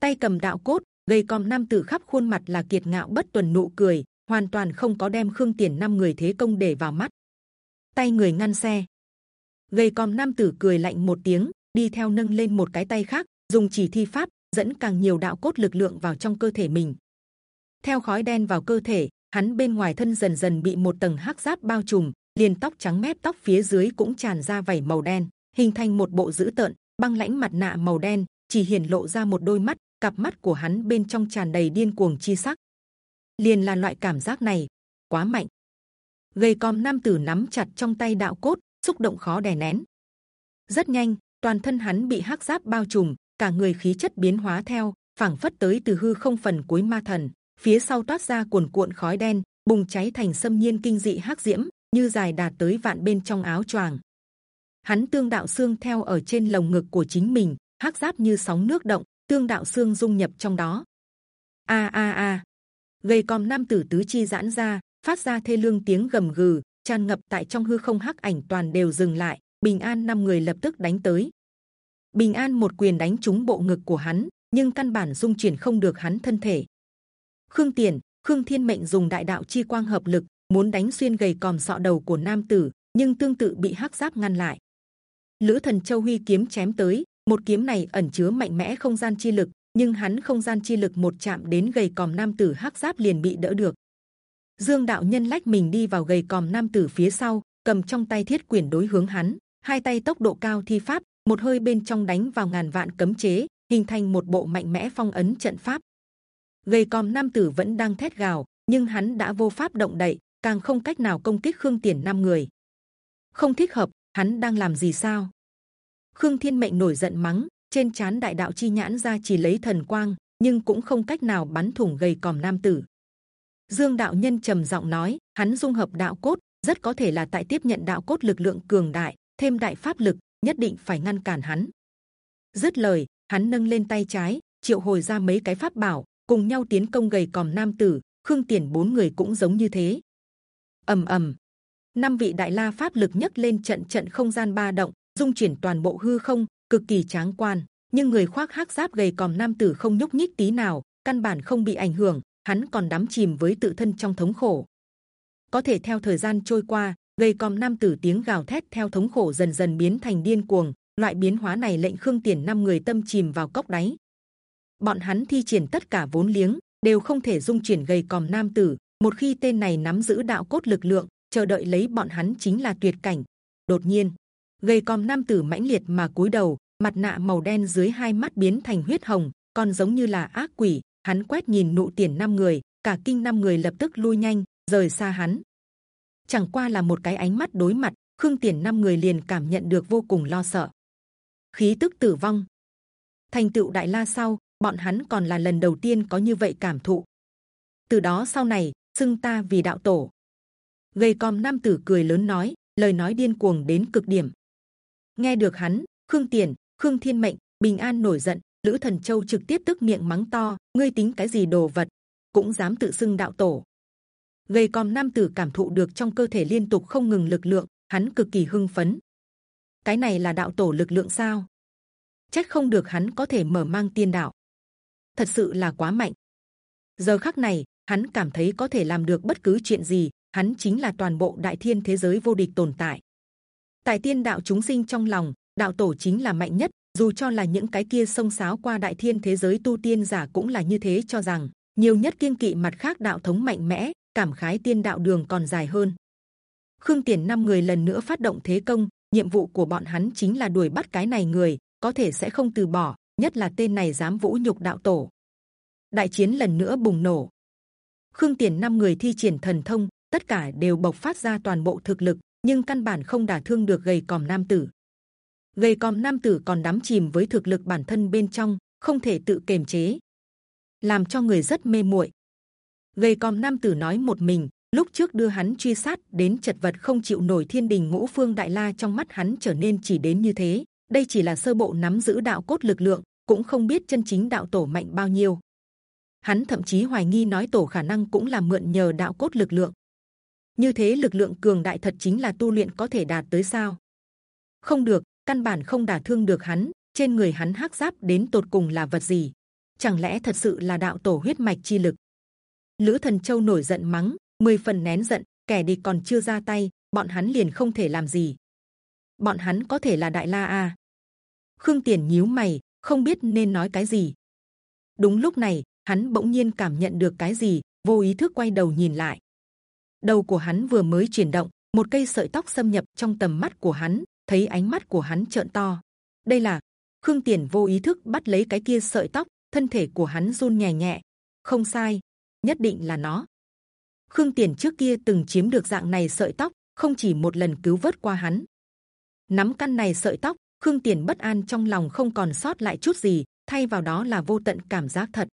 tay cầm đạo cốt, gầy còm nam tử khắp khuôn mặt là kiệt ngạo bất tuần nụ cười, hoàn toàn không có đem khương tiền năm người thế công để vào mắt. Tay người ngăn xe. Gầy còm nam tử cười lạnh một tiếng, đi theo nâng lên một cái tay khác, dùng chỉ thi pháp, dẫn càng nhiều đạo cốt lực lượng vào trong cơ thể mình theo khói đen vào cơ thể, hắn bên ngoài thân dần dần bị một tầng hắc giáp bao trùm, liền tóc trắng mép tóc phía dưới cũng tràn ra vảy màu đen, hình thành một bộ dữ tợn, băng lãnh mặt nạ màu đen, chỉ hiển lộ ra một đôi mắt, cặp mắt của hắn bên trong tràn đầy điên cuồng chi sắc. Liền là loại cảm giác này, quá mạnh. Gầy com nam tử nắm chặt trong tay đạo cốt, xúc động khó đè nén. Rất nhanh, toàn thân hắn bị hắc giáp bao trùm, cả người khí chất biến hóa theo, phảng phất tới từ hư không phần cuối ma thần phía sau toát ra cuồn cuộn khói đen, bùng cháy thành xâm nhiên kinh dị hắc diễm, như dài đạt tới vạn bên trong áo choàng. Hắn tương đạo xương theo ở trên lồng ngực của chính mình, hắc giáp như sóng nước động, tương đạo xương dung nhập trong đó. A a a. Gầy còm nam tử tứ chi giãn ra, phát ra thê lương tiếng gầm gừ, tràn ngập tại trong hư không hắc ảnh toàn đều dừng lại, bình an năm người lập tức đánh tới. Bình an một quyền đánh trúng bộ ngực của hắn, nhưng căn bản dung chuyển không được hắn thân thể khương tiền khương thiên mệnh dùng đại đạo chi quang hợp lực muốn đánh xuyên gầy còm sọ đầu của nam tử nhưng tương tự bị hắc giáp ngăn lại. Lữ Thần Châu huy kiếm chém tới, một kiếm này ẩn chứa mạnh mẽ không gian chi lực, nhưng hắn không gian chi lực một chạm đến gầy còm nam tử hắc giáp liền bị đỡ được. Dương đạo nhân lách mình đi vào gầy còm nam tử phía sau, cầm trong tay thiết quyển đối hướng hắn, hai tay tốc độ cao thi pháp, một hơi bên trong đánh vào ngàn vạn cấm chế, hình thành một bộ mạnh mẽ phong ấn trận pháp. Gầy còm nam tử vẫn đang thét gào, nhưng hắn đã vô pháp động đậy, càng không cách nào công kích khương tiền năm người. Không thích hợp, hắn đang làm gì sao? Khương Thiên Mệnh nổi giận mắng, trên chán đại đạo chi nhãn ra chỉ lấy thần quang, nhưng cũng không cách nào bắn thủng gầy còm nam tử. Dương đạo nhân trầm giọng nói, hắn dung hợp đạo cốt, rất có thể là tại tiếp nhận đạo cốt lực lượng cường đại, thêm đại pháp lực, nhất định phải ngăn cản hắn. Dứt lời, hắn nâng lên tay trái, triệu hồi ra mấy cái pháp bảo, cùng nhau tiến công gầy còm nam tử. Khương Tiền bốn người cũng giống như thế. ầm ầm, năm vị đại la pháp lực nhất lên trận trận không gian ba động, dung chuyển toàn bộ hư không, cực kỳ tráng quan. Nhưng người khoác hắc giáp gầy còm nam tử không nhúc nhích tí nào, căn bản không bị ảnh hưởng, hắn còn đắm chìm với tự thân trong thống khổ. Có thể theo thời gian trôi qua, gầy còm nam tử tiếng gào thét theo thống khổ dần dần biến thành điên cuồng. Loại biến hóa này lệnh khương tiền năm người tâm chìm vào cốc đáy. Bọn hắn thi triển tất cả vốn liếng đều không thể dung chuyển gầy còm nam tử. Một khi tên này nắm giữ đạo cốt lực lượng, chờ đợi lấy bọn hắn chính là tuyệt cảnh. Đột nhiên, gầy còm nam tử mãnh liệt mà cúi đầu, mặt nạ màu đen dưới hai mắt biến thành huyết hồng, còn giống như là ác quỷ. Hắn quét nhìn nụ tiền năm người, cả kinh năm người lập tức lui nhanh, rời xa hắn. Chẳng qua là một cái ánh mắt đối mặt, khương tiền năm người liền cảm nhận được vô cùng lo sợ. Khí tức tử vong. Thành tựu đại la sau, bọn hắn còn là lần đầu tiên có như vậy cảm thụ. Từ đó sau này, xưng ta vì đạo tổ. Gầy còm nam tử cười lớn nói, lời nói điên cuồng đến cực điểm. Nghe được hắn, khương tiền, khương thiên mệnh, bình an nổi giận, lữ thần châu trực tiếp tức miệng mắng to, ngươi tính cái gì đồ vật, cũng dám tự xưng đạo tổ. Gầy còm nam tử cảm thụ được trong cơ thể liên tục không ngừng lực lượng, hắn cực kỳ hưng phấn. Cái này là đạo tổ lực lượng sao? Chắc không được hắn có thể mở mang tiên đạo. Thật sự là quá mạnh. Giờ khắc này, hắn cảm thấy có thể làm được bất cứ chuyện gì. Hắn chính là toàn bộ đại thiên thế giới vô địch tồn tại. Tại tiên đạo chúng sinh trong lòng, đạo tổ chính là mạnh nhất. Dù cho là những cái kia sông sáo qua đại thiên thế giới tu tiên giả cũng là như thế cho rằng nhiều nhất kiên kỵ mặt khác đạo thống mạnh mẽ, cảm khái tiên đạo đường còn dài hơn. Khương Tiền năm người lần nữa phát động thế công, nhiệm vụ của bọn hắn chính là đuổi bắt cái này người, có thể sẽ không từ bỏ, nhất là tên này dám vũ nhục đạo tổ. Đại chiến lần nữa bùng nổ. Khương Tiền năm người thi triển thần thông, tất cả đều bộc phát ra toàn bộ thực lực, nhưng căn bản không đả thương được gầy còm nam tử. Gầy còm nam tử còn đắm chìm với thực lực bản thân bên trong, không thể tự kiềm chế, làm cho người rất mê muội. Gầy còm nam tử nói một mình, lúc trước đưa hắn truy sát đến chật vật không chịu nổi thiên đình ngũ phương đại la trong mắt hắn trở nên chỉ đến như thế. Đây chỉ là sơ bộ nắm giữ đạo cốt lực lượng, cũng không biết chân chính đạo tổ mạnh bao nhiêu. Hắn thậm chí hoài nghi nói tổ khả năng cũng là mượn nhờ đạo cốt lực lượng. Như thế lực lượng cường đại thật chính là tu luyện có thể đạt tới sao? Không được, căn bản không đả thương được hắn. Trên người hắn hắc giáp đến tột cùng là vật gì? Chẳng lẽ thật sự là đạo tổ huyết mạch chi lực? Lữ Thần Châu nổi giận mắng, mười phần nén giận, kẻ địch còn chưa ra tay, bọn hắn liền không thể làm gì. Bọn hắn có thể là đại la a. Khương Tiền nhíu mày, không biết nên nói cái gì. Đúng lúc này, hắn bỗng nhiên cảm nhận được cái gì, vô ý thức quay đầu nhìn lại. Đầu của hắn vừa mới chuyển động, một cây sợi tóc xâm nhập trong tầm mắt của hắn, thấy ánh mắt của hắn trợn to. Đây là Khương Tiền vô ý thức bắt lấy cái kia sợi tóc, thân thể của hắn run nhẹ nhẹ. Không sai, nhất định là nó. Khương Tiền trước kia từng chiếm được dạng này sợi tóc, không chỉ một lần cứu vớt qua hắn. Nắm căn này sợi tóc, Khương Tiền bất an trong lòng không còn sót lại chút gì, thay vào đó là vô tận cảm giác thật.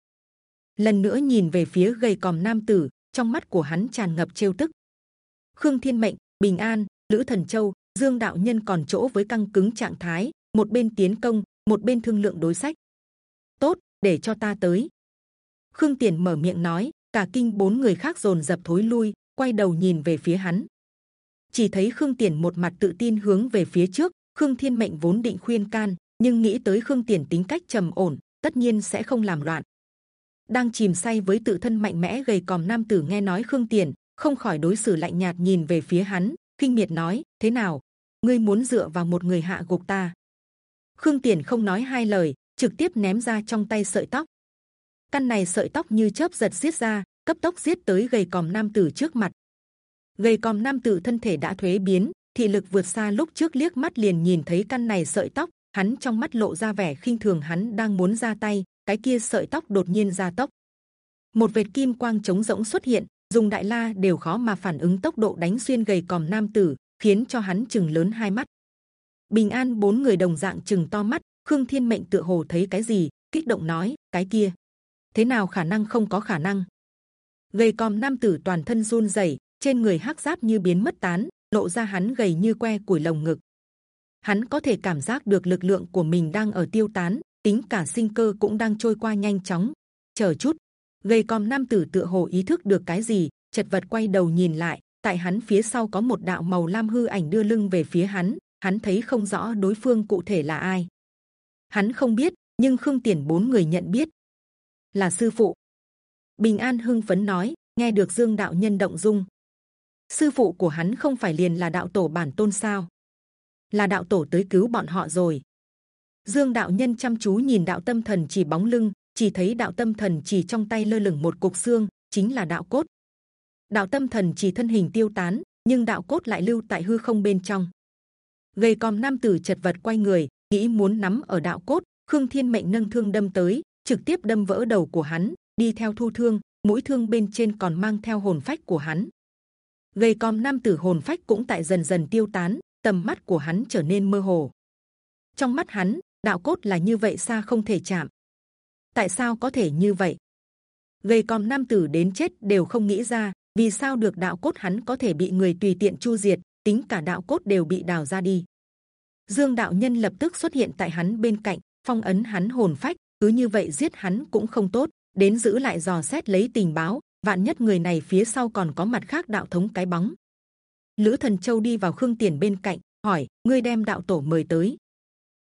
Lần nữa nhìn về phía gầy còm nam tử, trong mắt của hắn tràn ngập trêu tức. Khương Thiên Mệnh, Bình An, Lữ Thần Châu, Dương Đạo Nhân còn chỗ với căng cứng trạng thái, một bên tiến công, một bên thương lượng đối sách. Tốt, để cho ta tới. Khương Tiền mở miệng nói, cả kinh bốn người khác dồn dập thối lui, quay đầu nhìn về phía hắn. Chỉ thấy Khương Tiền một mặt tự tin hướng về phía trước. Khương Thiên Mệnh vốn định khuyên can, nhưng nghĩ tới Khương Tiền tính cách trầm ổn, tất nhiên sẽ không làm loạn. Đang chìm say với tự thân mạnh mẽ gầy còm nam tử nghe nói Khương Tiền, không khỏi đối xử lạnh nhạt nhìn về phía hắn. kinh miệt nói thế nào ngươi muốn dựa vào một người hạ gục ta khương tiền không nói hai lời trực tiếp ném ra trong tay sợi tóc căn này sợi tóc như chớp giật giết ra cấp tốc giết tới gầy còm nam tử trước mặt gầy còm nam tử thân thể đã thuế biến thị lực vượt xa lúc trước liếc mắt liền nhìn thấy căn này sợi tóc, hắn trong mắt lộ ra vẻ khinh thường, hắn đang muốn ra tay, cái kia sợi tóc đột nhiên ra tốc. Một vệt kim quang trống rỗng xuất hiện, dùng đại la đều khó mà phản ứng tốc độ đánh xuyên gầy còm nam tử, khiến cho hắn chừng lớn hai mắt. Bình an bốn người đồng dạng chừng to mắt, khương thiên mệnh tựa hồ thấy cái gì, kích động nói, cái kia, thế nào khả năng không có khả năng? Gầy còm nam tử toàn thân run rẩy, trên người hắc giáp như biến mất tán lộ ra hắn gầy như que củi lồng ngực. Hắn có thể cảm giác được lực lượng của mình đang ở tiêu tán, tính cả sinh cơ cũng đang trôi qua nhanh chóng. Chờ chút, gầy còm nam tử tựa hồ ý thức được cái gì, chật vật quay đầu nhìn lại, tại hắn phía sau có một đạo màu lam hư ảnh đưa lưng về phía hắn hắn thấy không rõ đối phương cụ thể là ai. Hắn không biết, nhưng khương tiền bốn người nhận biết. Là sư phụ. Bình an hưng phấn nói, nghe được dương đạo nhân động dung sư phụ của hắn không phải liền là đạo tổ bản tôn sao? Là đạo tổ tới cứu bọn họ rồi. Dương đạo nhân chăm chú nhìn đạo tâm thần chỉ bóng lưng, chỉ thấy đạo tâm thần chỉ trong tay lơ lửng một cục xương, chính là đạo cốt. Đạo tâm thần chỉ thân hình tiêu tán, nhưng đạo cốt lại lưu tại hư không bên trong. Gầy còm nam tử chật vật quay người, nghĩ muốn nắm ở đạo cốt, khương thiên mệnh nâng thương đâm tới, trực tiếp đâm vỡ đầu của hắn, đi theo thu thương, mũi thương bên trên còn mang theo hồn phách của hắn gầy còm nam tử hồn phách cũng tại dần dần tiêu tán, tầm mắt của hắn trở nên mơ hồ. Trong mắt hắn, đạo cốt là như vậy xa không thể chạm? Tại sao có thể như vậy? Gầy còm nam tử đến chết đều không nghĩ ra, vì sao được đạo cốt hắn có thể bị người tùy tiện chu diệt, tính cả đạo cốt đều bị đào ra đi. Dương đạo nhân lập tức xuất hiện tại hắn bên cạnh, phong ấn hắn hồn phách, cứ như vậy giết hắn cũng không tốt, đến giữ lại dò xét lấy tình báo vạn nhất người này phía sau còn có mặt khác đạo thống cái bóng. Lữ thần châu đi vào khương tiền bên cạnh, hỏi, ngươi đem đạo tổ mời tới?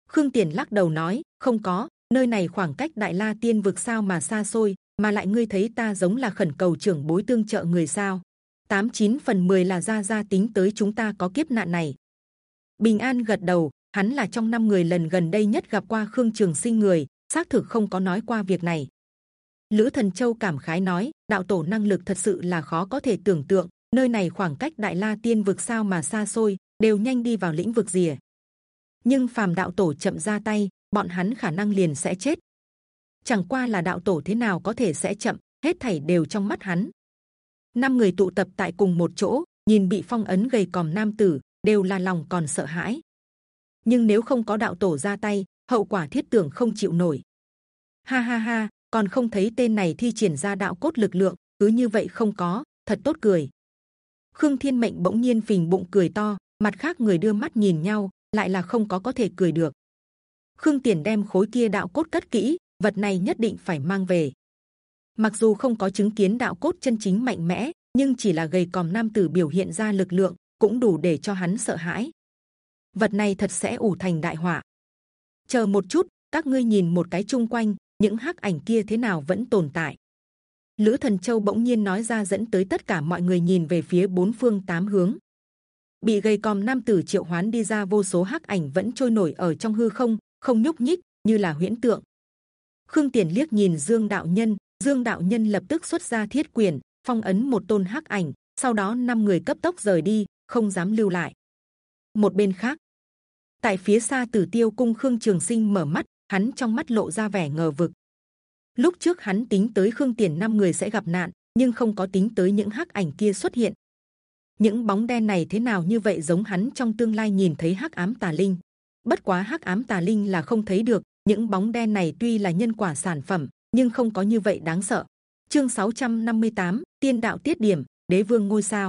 Khương tiền lắc đầu nói, không có, nơi này khoảng cách đại la tiên vực sao mà xa xôi, mà lại ngươi thấy ta giống là khẩn cầu trưởng bối tương trợ người sao? Tám chín phần mười là gia gia tính tới chúng ta có kiếp nạn này. Bình an gật đầu, hắn là trong năm người lần gần đây nhất gặp qua khương trường sinh người, xác thực không có nói qua việc này lữ thần châu cảm khái nói, đạo tổ năng lực thật sự là khó có thể tưởng tượng, nơi này khoảng cách đại la tiên vực sao mà xa xôi, đều nhanh đi vào lĩnh vực rìa. Nhưng phàm đạo tổ chậm ra tay, bọn hắn khả năng liền sẽ chết. Chẳng qua là đạo tổ thế nào có thể sẽ chậm, hết thảy đều trong mắt hắn. Năm người tụ tập tại cùng một chỗ, nhìn bị phong ấn gầy còm nam tử, đều là lòng còn sợ hãi. Nhưng nếu không có đạo tổ ra tay, hậu quả thiết tưởng không chịu nổi. Ha ha ha còn không thấy tên này thi triển ra đạo cốt lực lượng, cứ như vậy không có, thật tốt cười. Khương thiên mệnh bỗng nhiên phình bụng cười to, mặt khác người đưa mắt nhìn nhau, lại là không có có thể cười được. Khương tiền đem khối kia đạo cốt cất kỹ, vật này nhất định phải mang về. Mặc dù không có chứng kiến đạo cốt chân chính mạnh mẽ, nhưng chỉ là gầy còm nam tử biểu hiện ra lực lượng, cũng đủ để cho hắn sợ hãi. Vật này thật sẽ ủ thành đại họa. Chờ một chút, các ngươi nhìn một cái chung quanh những hắc ảnh kia thế nào vẫn tồn tại? Lữ thần châu bỗng nhiên nói ra dẫn tới tất cả mọi người nhìn về phía bốn phương tám hướng. Bị gầy còm nam tử triệu hoán đi ra vô số hắc ảnh vẫn trôi nổi ở trong hư không không nhúc nhích, như là huyễn tượng. Khương tiền liếc nhìn dương đạo nhân, dương đạo nhân lập tức xuất ra thiết quyền, phong ấn một tôn hắc ảnh, sau đó năm người cấp tốc rời đi, không dám lưu lại. Một bên khác, tại phía xa tử tiêu cung khương trường sinh mở mắt hắn trong mắt lộ ra vẻ ngờ vực. Lúc trước hắn tính tới khương tiền năm người sẽ gặp nạn nhưng không có tính tới những hắc ảnh kia xuất hiện. Những bóng đen này thế nào như vậy giống hắn trong tương lai nhìn thấy hắc ám tà linh. Bất quá hắc ám tà linh là không thấy được những bóng đen này tuy là nhân quả sản phẩm nhưng không có như vậy đáng sợ. Chương 658, t i ê n đạo tiết điểm đế vương ngôi sao.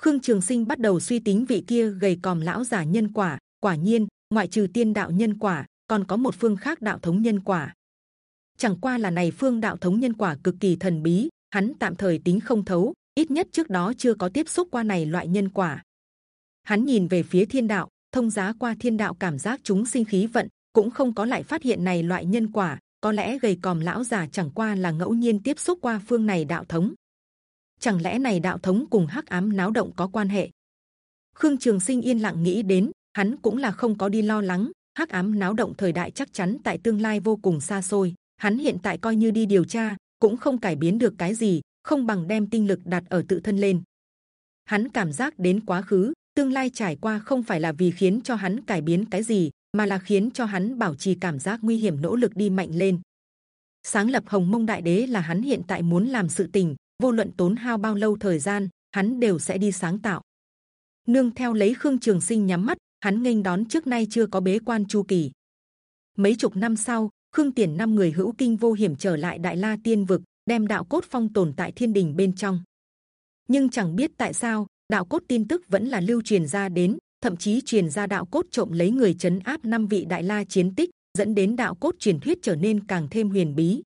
Khương trường sinh bắt đầu suy tính vị kia gầy còm lão giả nhân quả quả nhiên ngoại trừ tiên đạo nhân quả còn có một phương khác đạo thống nhân quả. Chẳng qua là này phương đạo thống nhân quả cực kỳ thần bí hắn tạm thời tính không thấu ít nhất trước đó chưa có tiếp xúc qua này loại nhân quả. Hắn nhìn về phía thiên đạo thông giá qua thiên đạo cảm giác chúng sinh khí vận cũng không có lại phát hiện này loại nhân quả có lẽ gầy còm lão già chẳng qua là ngẫu nhiên tiếp xúc qua phương này đạo thống. Chẳng lẽ này đạo thống cùng hắc ám náo động có quan hệ? Khương Trường Sinh yên lặng nghĩ đến, hắn cũng là không có đi lo lắng hắc ám náo động thời đại chắc chắn tại tương lai vô cùng xa xôi. Hắn hiện tại coi như đi điều tra, cũng không cải biến được cái gì, không bằng đem tinh lực đặt ở tự thân lên. Hắn cảm giác đến quá khứ, tương lai trải qua không phải là vì khiến cho hắn cải biến cái gì, mà là khiến cho hắn bảo trì cảm giác nguy hiểm nỗ lực đi mạnh lên. Sáng lập Hồng Mông Đại Đế là hắn hiện tại muốn làm sự tình, vô luận tốn hao bao lâu thời gian, hắn đều sẽ đi sáng tạo. Nương theo lấy Khương Trường Sinh nhắm mắt, hắn nghênh đón trước nay chưa có bế quan chu kỳ. Mấy chục năm sau, Khương Tiền năm người hữu kinh vô hiểm trở lại Đại La Tiên Vực, đem đạo cốt phong tồn tại thiên đình bên trong. Nhưng chẳng biết tại sao, đạo cốt tin tức vẫn là lưu truyền ra đến, thậm chí truyền ra đạo cốt trộm lấy người chấn áp năm vị Đại La chiến tích, dẫn đến đạo cốt truyền thuyết trở nên càng thêm huyền bí.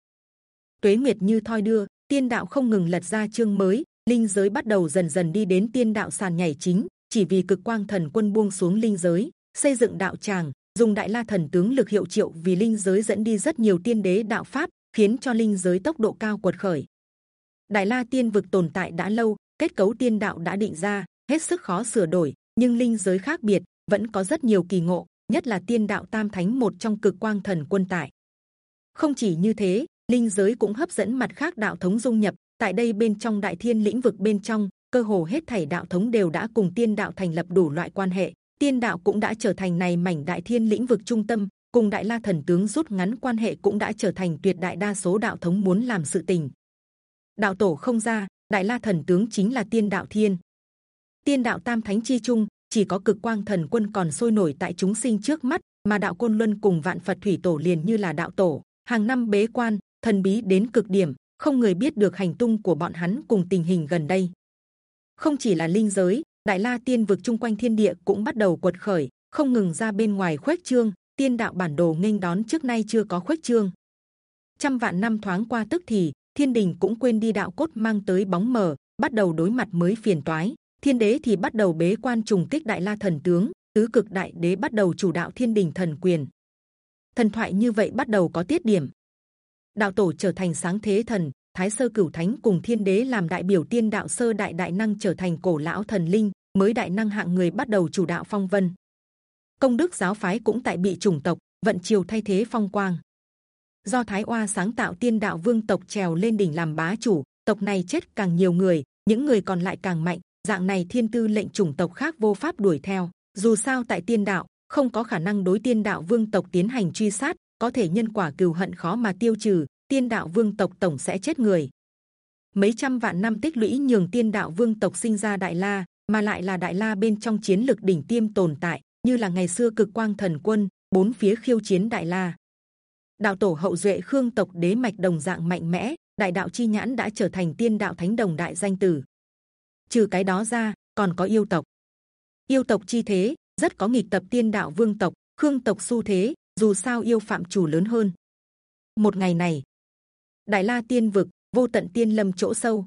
Tuế nguyệt như thoi đưa, tiên đạo không ngừng lật ra chương mới, linh giới bắt đầu dần dần đi đến tiên đạo sàn nhảy chính, chỉ vì cực quang thần quân buông xuống linh giới, xây dựng đạo tràng, dùng đại la thần tướng lực hiệu triệu vì linh giới dẫn đi rất nhiều tiên đế đạo pháp, khiến cho linh giới tốc độ cao quật khởi. Đại la tiên vực tồn tại đã lâu, kết cấu tiên đạo đã định ra, hết sức khó sửa đổi, nhưng linh giới khác biệt, vẫn có rất nhiều kỳ ngộ, nhất là tiên đạo tam thánh một trong cực quang thần quân tại. Không chỉ như thế, linh giới cũng hấp dẫn mặt khác đạo thống dung nhập. Tại đây bên trong đại thiên lĩnh vực bên trong, cơ hồ hết thảy đạo thống đều đã cùng tiên đạo thành lập đủ loại quan hệ. Tiên đạo cũng đã trở thành này mảnh đại thiên lĩnh vực trung tâm, cùng đại la thần tướng rút ngắn quan hệ cũng đã trở thành tuyệt đại đa số đạo thống muốn làm sự tình. Đạo tổ không ra, đại la thần tướng chính là tiên đạo thiên. Tiên đạo tam thánh chi trung chỉ có cực quang thần quân còn sôi nổi tại chúng sinh trước mắt, mà đạo côn luân cùng vạn phật thủy tổ liền như là đạo tổ, hàng năm bế quan, thần bí đến cực điểm, không người biết được hành tung của bọn hắn cùng tình hình gần đây. Không chỉ là linh giới, đại la tiên vực chung quanh thiên địa cũng bắt đầu quật khởi, không ngừng ra bên ngoài khuếch trương, tiên đạo bản đồ nghênh đón trước nay chưa có khuếch trương. Trăm vạn năm thoáng qua tức thì thiên đình cũng quên đi đạo cốt mang tới bóng mờ, bắt đầu đối mặt mới phiền toái. Thiên đế thì bắt đầu bế quan trùng kích đại la thần tướng, tứ cực đại đế bắt đầu chủ đạo thiên đình thần quyền. Thần thoại như vậy bắt đầu có tiết điểm. Đạo tổ trở thành sáng thế thần, thái sơ cửu thánh cùng thiên đế làm đại biểu tiên đạo sơ đại đại năng trở thành cổ lão thần linh, mới đại năng hạng người bắt đầu chủ đạo phong vân. Công đức giáo phái cũng tại bị chủng tộc vận triều thay thế phong quang. Do Thái Oa sáng tạo tiên đạo vương tộc trèo lên đỉnh làm bá chủ, tộc này chết càng nhiều người, những người còn lại càng mạnh, dạng này thiên tư lệnh chủng tộc khác vô pháp đuổi theo dù sao tại tiên đạo không có khả năng đối tiên đạo vương tộc tiến hành truy sát có thể nhân quả cừu hận khó mà tiêu trừ tiên đạo vương tộc tổng sẽ chết người. Mấy trăm vạn năm tích lũy nhường tiên đạo vương tộc sinh ra đại la, mà lại là đại la bên trong chiến lực đỉnh tiêm tồn tại, như là ngày xưa cực quang thần quân, bốn phía khiêu chiến đại la. Đạo tổ hậu duệ khương tộc đế mạch đồng dạng mạnh mẽ, đại đạo chi nhãn đã trở thành tiên đạo thánh đồng đại danh tử. Trừ cái đó ra, còn có yêu tộc. Yêu tộc chi thế, rất có nghịch tập tiên đạo vương tộc, khương tộc xu thế, dù sao yêu phạm chủ lớn hơn. Một ngày này đại la tiên vực, vô tận tiên lâm chỗ sâu.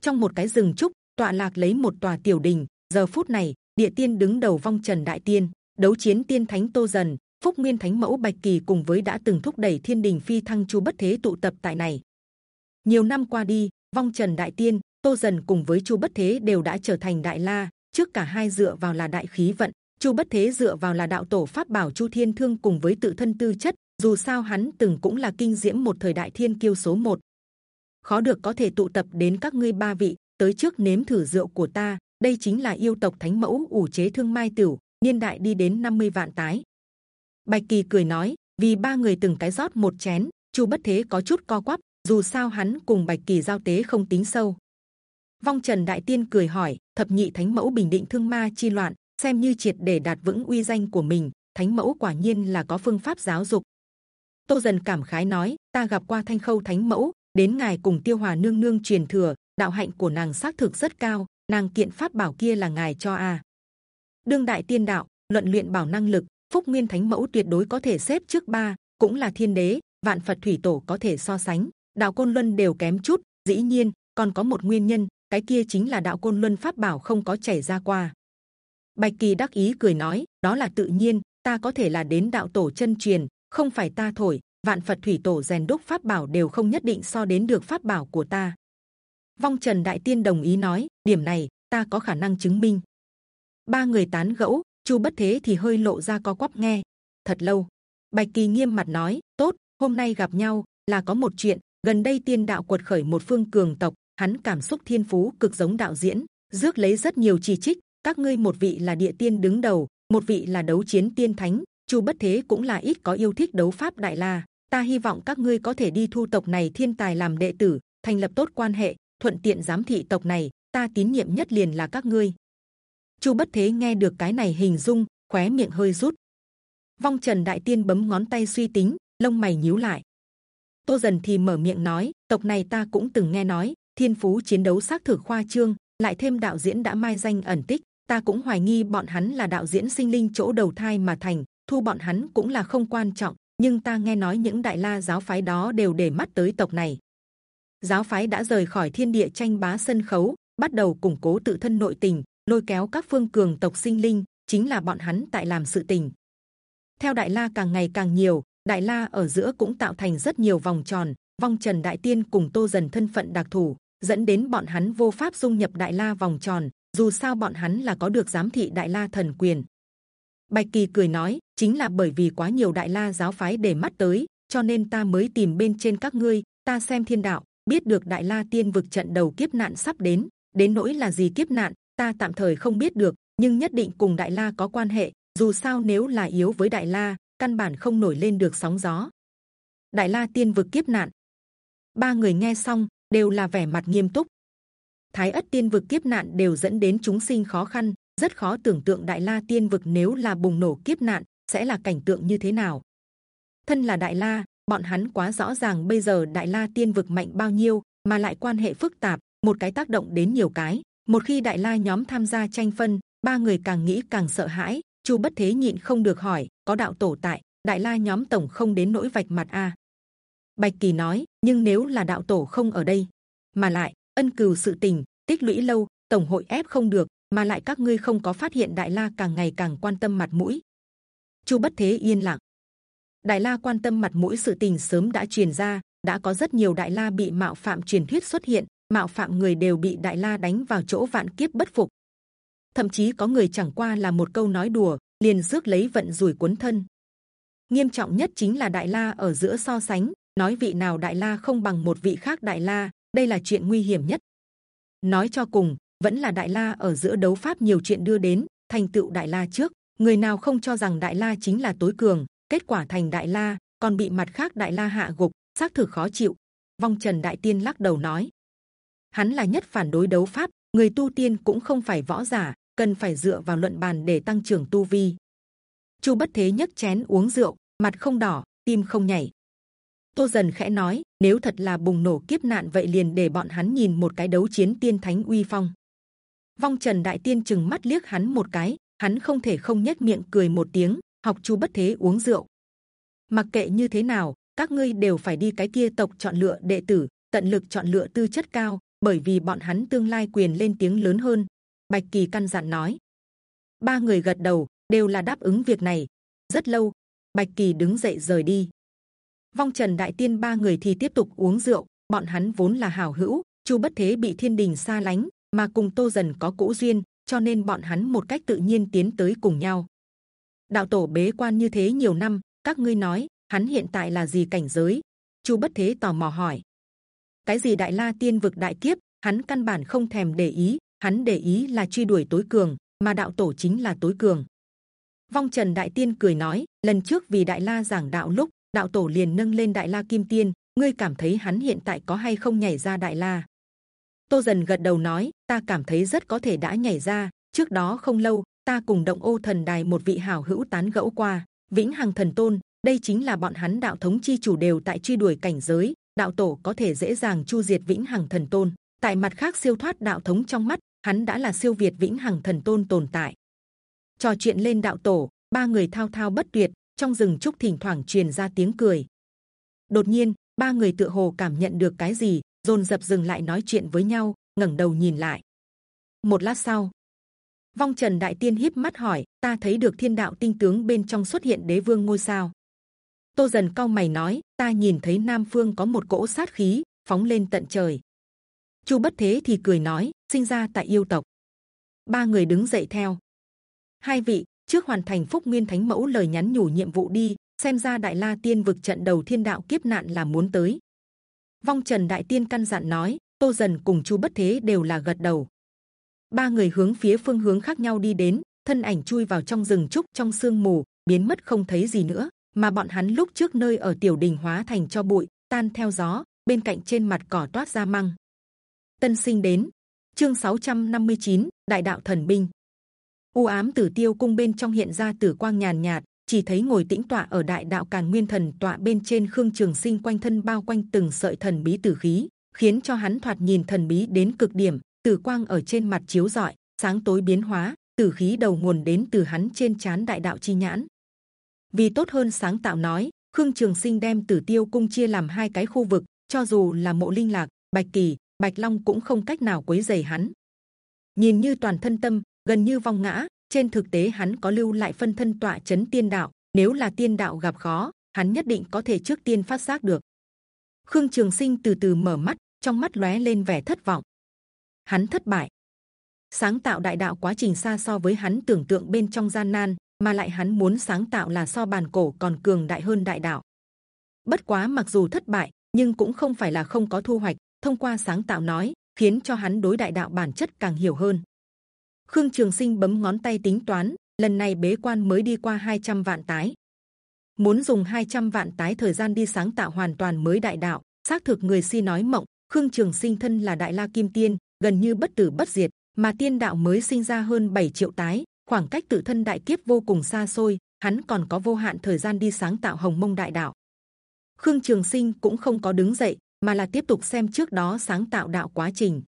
Trong một cái rừng trúc, tọa lạc lấy một tòa tiểu đình. Giờ phút này, địa tiên đứng đầu vong trần đại tiên, đấu chiến tiên thánh tô dần, phúc nguyên thánh mẫu bạch kỳ cùng với đã từng thúc đẩy thiên đình phi thăng chu bất thế tụ tập tại này. Nhiều năm qua đi, vong trần đại tiên, tô dần cùng với chu bất thế đều đã trở thành đại la, trước cả hai dựa vào là đại khí vận, chu bất thế dựa vào là đạo tổ pháp bảo chu thiên thương cùng với tự thân tư chất dù sao hắn từng cũng là kinh diễm một thời đại thiên kiêu số một khó được có thể tụ tập đến các ngươi ba vị tới trước nếm thử rượu của ta đây chính là yêu tộc thánh mẫu ủ chế thương mai tử niên đại đi đến 50 vạn tái bạch kỳ cười nói vì ba người từng cái rót một chén chu bất thế có chút co quắp dù sao hắn cùng bạch kỳ giao tế không tính sâu Vong Trần Đại Tiên cười hỏi: Thập nhị Thánh Mẫu bình định thương ma chi loạn, xem như triệt để đạt vững uy danh của mình. Thánh Mẫu quả nhiên là có phương pháp giáo dục. Tô dần cảm khái nói: Ta gặp qua Thanh Khâu Thánh Mẫu, đến ngài cùng Tiêu Hòa nương nương truyền thừa, đạo hạnh của nàng xác thực rất cao. Nàng kiện pháp bảo kia là ngài cho a. Đương đại tiên đạo luận luyện bảo năng lực, Phúc Nguyên Thánh Mẫu tuyệt đối có thể xếp trước ba, cũng là thiên đế, vạn Phật thủy tổ có thể so sánh. Đạo côn luân đều kém chút, dĩ nhiên còn có một nguyên nhân cái kia chính là đạo côn luân pháp bảo không có chảy ra qua. Bạch kỳ đắc ý cười nói, đó là tự nhiên, ta có thể là đến đạo tổ chân truyền, không phải ta thổi. Vạn Phật thủy tổ rèn đúc pháp bảo đều không nhất định so đến được pháp bảo của ta. Vong Trần Đại Tiên đồng ý nói, điểm này ta có khả năng chứng minh. ba người tán gẫu chu bất thế thì hơi lộ ra co quắp nghe thật lâu bạch kỳ nghiêm mặt nói tốt hôm nay gặp nhau là có một chuyện gần đây tiên đạo quật khởi một phương cường tộc hắn cảm xúc thiên phú cực giống đạo diễn rước lấy rất nhiều chỉ trích các ngươi một vị là địa tiên đứng đầu một vị là đấu chiến tiên thánh chu bất thế cũng là ít có yêu thích đấu pháp đại la. Ta hy vọng các ngươi có thể đi thu tộc này thiên tài làm đệ tử, thành lập tốt quan hệ, thuận tiện giám thị tộc này. Ta tín nhiệm nhất liền là các ngươi. Chu bất thế nghe được cái này hình dung, khóe miệng hơi rút. Vong trần đại tiên bấm ngón tay suy tính, lông mày nhíu lại. Tô dần thì mở miệng nói, tộc này ta cũng từng nghe nói, thiên phú chiến đấu xác thực khoa trương, lại thêm đạo diễn đã mai danh ẩn tích. Ta cũng hoài nghi bọn hắn là đạo diễn sinh linh chỗ đầu thai mà thành thu bọn hắn cũng là không quan trọng, nhưng ta nghe nói những đại la giáo phái đó đều để mắt tới tộc này. Giáo phái đã rời khỏi thiên địa tranh bá sân khấu, bắt đầu củng cố tự thân nội tình, lôi kéo các phương cường tộc sinh linh, chính là bọn hắn tại làm sự tình. Theo đại la càng ngày càng nhiều, đại la ở giữa cũng tạo thành rất nhiều vòng tròn, vong trần đại tiên cùng tô dần thân phận đặc thù, dẫn đến bọn hắn vô pháp dung nhập đại la vòng tròn, dù sao bọn hắn là có được giám thị đại la thần quyền bạch kỳ cười nói, chính là bởi vì quá nhiều đại la giáo phái để mắt tới, cho nên ta mới tìm bên trên các ngươi, ta xem thiên đạo, biết được đại la tiên vực trận đầu kiếp nạn sắp đến đến nỗi là gì kiếp nạn, ta tạm thời không biết được, nhưng nhất định cùng đại la có quan hệ, dù sao nếu là yếu với đại la, căn bản không nổi lên được sóng gió. Đại la tiên vực kiếp nạn. Ba người nghe xong, đều là vẻ mặt nghiêm túc. Thái ất tiên vực kiếp nạn đều dẫn đến chúng sinh khó khăn rất khó tưởng tượng đại la tiên vực nếu là bùng nổ kiếp nạn, sẽ là cảnh tượng như thế nào? Thân là đại la, bọn hắn quá rõ ràng bây giờ đại la tiên vực mạnh bao nhiêu, mà lại quan hệ phức tạp, một cái tác động đến nhiều cái. Một khi đại la nhóm tham gia tranh phân, ba người càng nghĩ càng sợ hãi, chu bất thế nhịn không được hỏi, có đạo tổ tại, đại la nhóm tổng không đến nỗi vạch mặt a bạch kỳ nói, nhưng nếu là đạo tổ không ở đây, mà lại, ân cừu sự tình, tích lũy lâu, tổng hội ép không được mà lại các ngươi không có phát hiện đại la càng ngày càng quan tâm mặt mũi. Chu bất thế yên lặng. Đại la quan tâm mặt mũi sự tình sớm đã truyền ra, đã có rất nhiều đại la bị mạo phạm truyền thuyết xuất hiện, mạo phạm người đều bị đại la đánh vào chỗ vạn kiếp bất phục. Thậm chí có người chẳng qua là một câu nói đùa, liền rước lấy vận rủi cuốn thân. Nghiêm trọng nhất chính là đại la ở giữa so sánh, nói vị nào đại la không bằng một vị khác đại la, đây là chuyện nguy hiểm nhất. Nói cho cùng vẫn là đại la ở giữa đấu pháp nhiều chuyện đưa đến, thành tựu đại la trước. Người nào không cho rằng đại la chính là tối cường, kết quả thành đại la, còn bị mặt khác đại la hạ gục, xác thực khó chịu. Vong trần đại tiên lắc đầu nói, hắn là nhất phản đối đấu pháp, người tu tiên cũng không phải võ giả, cần phải dựa vào luận bàn để tăng trưởng tu vi. Chu bất thế nhấc chén uống rượu, mặt không đỏ, tim không nhảy. Tô dần khẽ nói, nếu thật là bùng nổ kiếp nạn vậy liền để bọn hắn nhìn một cái đấu chiến tiên thánh uy phong vong trần đại tiên chừng mắt liếc hắn một cái, hắn không thể không nhếch miệng cười một tiếng, học chu bất thế, uống rượu. Mặc kệ như thế nào, các ngươi đều phải đi cái kia tộc chọn lựa đệ tử, tận lực chọn lựa tư chất cao, bởi vì bọn hắn tương lai quyền lên tiếng lớn hơn, bạch kỳ căn dặn nói. Ba người gật đầu, đều là đáp ứng việc này. Rất lâu, bạch kỳ đứng dậy rời đi. Vong trần đại tiên ba người thì tiếp tục uống rượu, bọn hắn vốn là hảo hữu, chu bất thế bị thiên đình xa lánh mà cùng tô dần có cũ duyên, cho nên bọn hắn một cách tự nhiên tiến tới cùng nhau. Đạo tổ bế quan như thế nhiều năm, các ngươi nói, hắn hiện tại là gì cảnh giới? Chu bất thế tò mò hỏi. Cái gì đại la tiên vực đại kiếp, hắn căn bản không thèm để ý, hắn để ý là truy đuổi tối cường, mà đạo tổ chính là tối cường. Vong trần đại tiên cười nói, lần trước vì đại la giảng đạo lúc, đạo tổ liền nâng lên đại la kim tiên, ngươi cảm thấy hắn hiện tại có hay không nhảy ra đại la? Tô dần gật đầu nói, ta cảm thấy rất có thể đã nhảy ra, trước đó không lâu, ta cùng động ô thần đài một vị hảo hữu tán gẫu qua, vĩnh hằng thần tôn, đây chính là bọn hắn đạo thống chi chủ đều tại truy đuổi cảnh giới, đạo tổ có thể dễ dàng chu diệt vĩnh hằng thần tôn. Tại mặt khác siêu thoát đạo thống trong mắt, hắn đã là siêu việt vĩnh hằng thần tôn tồn tại. Trò chuyện lên đạo tổ, ba người thao thao bất tuyệt, trong rừng trúc thỉnh thoảng truyền ra tiếng cười. Đột nhiên, ba người tựa hồ cảm nhận được cái gì dồn dập dừng lại nói chuyện với nhau, ngẩng đầu nhìn lại. Một lát sau, vong trần đại tiên híp mắt hỏi, ta thấy được thiên đạo tinh tướng bên trong xuất hiện đế vương ngôi sao. Tô dần cao mày nói, ta nhìn thấy nam phương có một cỗ sát khí, phóng lên tận trời. Chu bất thế thì cười nói, sinh ra tại yêu tộc. Ba người đứng dậy theo. Hai vị, trước hoàn thành phúc nguyên thánh mẫu lời nhắn nhủ nhiệm vụ đi, xem ra đại la tiên vực trận đầu thiên đạo kiếp nạn là muốn tới vong trần đại tiên căn dặn nói tô dần cùng chu bất thế đều là gật đầu. Ba người hướng phía phương hướng khác nhau đi đến thân ảnh chui vào trong rừng trúc trong sương mù biến mất không thấy gì nữa mà bọn hắn lúc trước nơi ở tiểu đình hóa thành cho bụi tan theo gió bên cạnh trên mặt cỏ toát ra măng. Tân sinh đến. Chương 659, đại đạo thần binh. U ám tử tiêu cung bên trong hiện ra tử quang nhàn nhạt chỉ thấy ngồi tĩnh tọa ở đại đạo càn nguyên thần tọa bên trên khương trường sinh quanh thân bao quanh từng sợi thần bí tử khí, khiến cho hắn thoạt nhìn thần bí đến cực điểm, tử quang ở trên mặt chiếu rọi, sáng tối biến hóa, tử khí đầu nguồn đến từ hắn trên chán đại đạo chi nhãn. Vì tốt hơn sáng tạo nói, khương trường sinh đem tử tiêu cung chia làm hai cái khu vực, cho dù là mộ linh lạc, bạch kỳ, bạch long cũng không cách nào quấy rầy hắn. Nhìn như toàn thân tâm, gần như vong ngã trên thực tế hắn có lưu lại phân thân tọa chấn tiên đạo, nếu là tiên đạo gặp khó, hắn nhất định có thể trước tiên phát giác được. Khương trường sinh từ từ mở mắt, trong mắt lóe lên vẻ thất vọng. Hắn thất bại. Sáng tạo đại đạo quá trình xa so với hắn tưởng tượng bên trong gian nan, mà lại hắn muốn sáng tạo là so bàn cổ còn cường đại hơn đại đạo. Bất quá mặc dù thất bại, nhưng cũng không phải là không có thu hoạch, thông qua sáng tạo nói, khiến cho hắn đối đại đạo bản chất càng hiểu hơn khương trường sinh bấm ngón tay tính toán, lần này bế quan mới đi qua 200 vạn tái. Muốn dùng 200 vạn tái thời gian đi sáng tạo hoàn toàn mới đại đạo, xác thực người si nói mộng, khương trường sinh thân là đại la kim tiên, gần như bất tử bất diệt, mà tiên đạo mới sinh ra hơn 7 triệu tái, khoảng cách tự thân đại kiếp vô cùng xa xôi, hắn còn có vô hạn thời gian đi sáng tạo hồng mông đại đạo. Khương trường sinh cũng không có đứng dậy, mà là tiếp tục xem trước đó sáng tạo đạo quá trình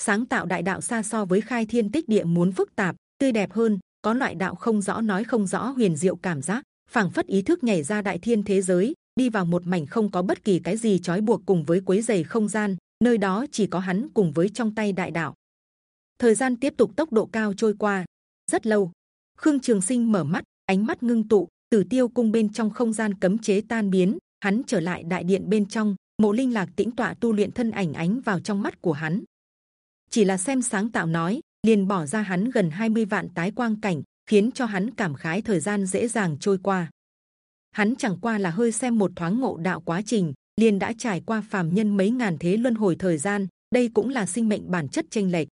sáng tạo đại đạo xa so với khai thiên tích địa muốn phức tạp, tươi đẹp hơn, có loại đạo không rõ nói không rõ huyền diệu cảm giác, phảng phất ý thức nhảy ra đại thiên thế giới, đi vào một mảnh không có bất kỳ cái gì trói buộc cùng với quấy giày không gian, nơi đó chỉ có hắn cùng với trong tay đại đạo. Thời gian tiếp tục tốc độ cao trôi qua, rất lâu. Khương trường sinh mở mắt, ánh mắt ngưng tụ tử tiêu cung bên trong không gian cấm chế tan biến, hắn trở lại đại điện bên trong, mộ linh lạc tĩnh tọa tu luyện thân ảnh ánh vào trong mắt của hắn chỉ là xem sáng tạo nói, liền bỏ ra hắn gần 20 vạn tái quang cảnh, khiến cho hắn cảm khái thời gian dễ dàng trôi qua. Hắn chẳng qua là hơi xem một thoáng ngộ đạo quá trình, liền đã trải qua phàm nhân mấy ngàn thế luân hồi thời gian, đây cũng là sinh mệnh bản chất tranh lệch.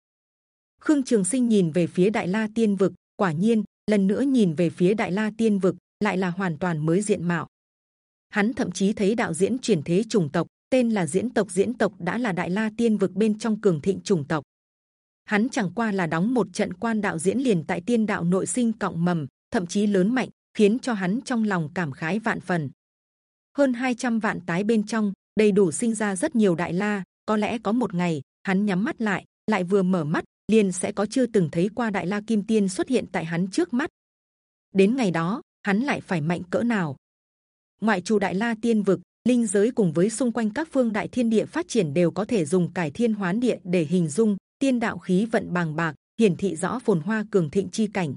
Khương trường sinh nhìn về phía đại la tiên vực, quả nhiên, lần nữa nhìn về phía đại la tiên vực, lại là hoàn toàn mới diện mạo. Hắn thậm chí thấy đạo diễn chuyển thế chủng tộc, tên là diễn tộc diễn tộc đã là đại la tiên vực bên trong cường thịnh chủng tộc hắn chẳng qua là đóng một trận quan đạo diễn liền tại tiên đạo nội sinh cộng mầm, thậm chí lớn mạnh, khiến cho hắn trong lòng cảm khái vạn phần. Hơn 200 vạn tái bên trong, đầy đủ sinh ra rất nhiều đại la, có lẽ có một ngày, hắn nhắm mắt lại lại vừa mở mắt, liền sẽ có chưa từng thấy qua đại la kim tiên xuất hiện tại hắn trước mắt. Đến ngày đó, hắn lại phải mạnh cỡ nào? Ngoại trừ đại la tiên vực, linh giới cùng với xung quanh các phương đại thiên địa phát triển đều có thể dùng cải thiên hoán địa để hình dung tiên đạo khí vận bàng bạc, hiển thị rõ phồn hoa cường thịnh chi cảnh.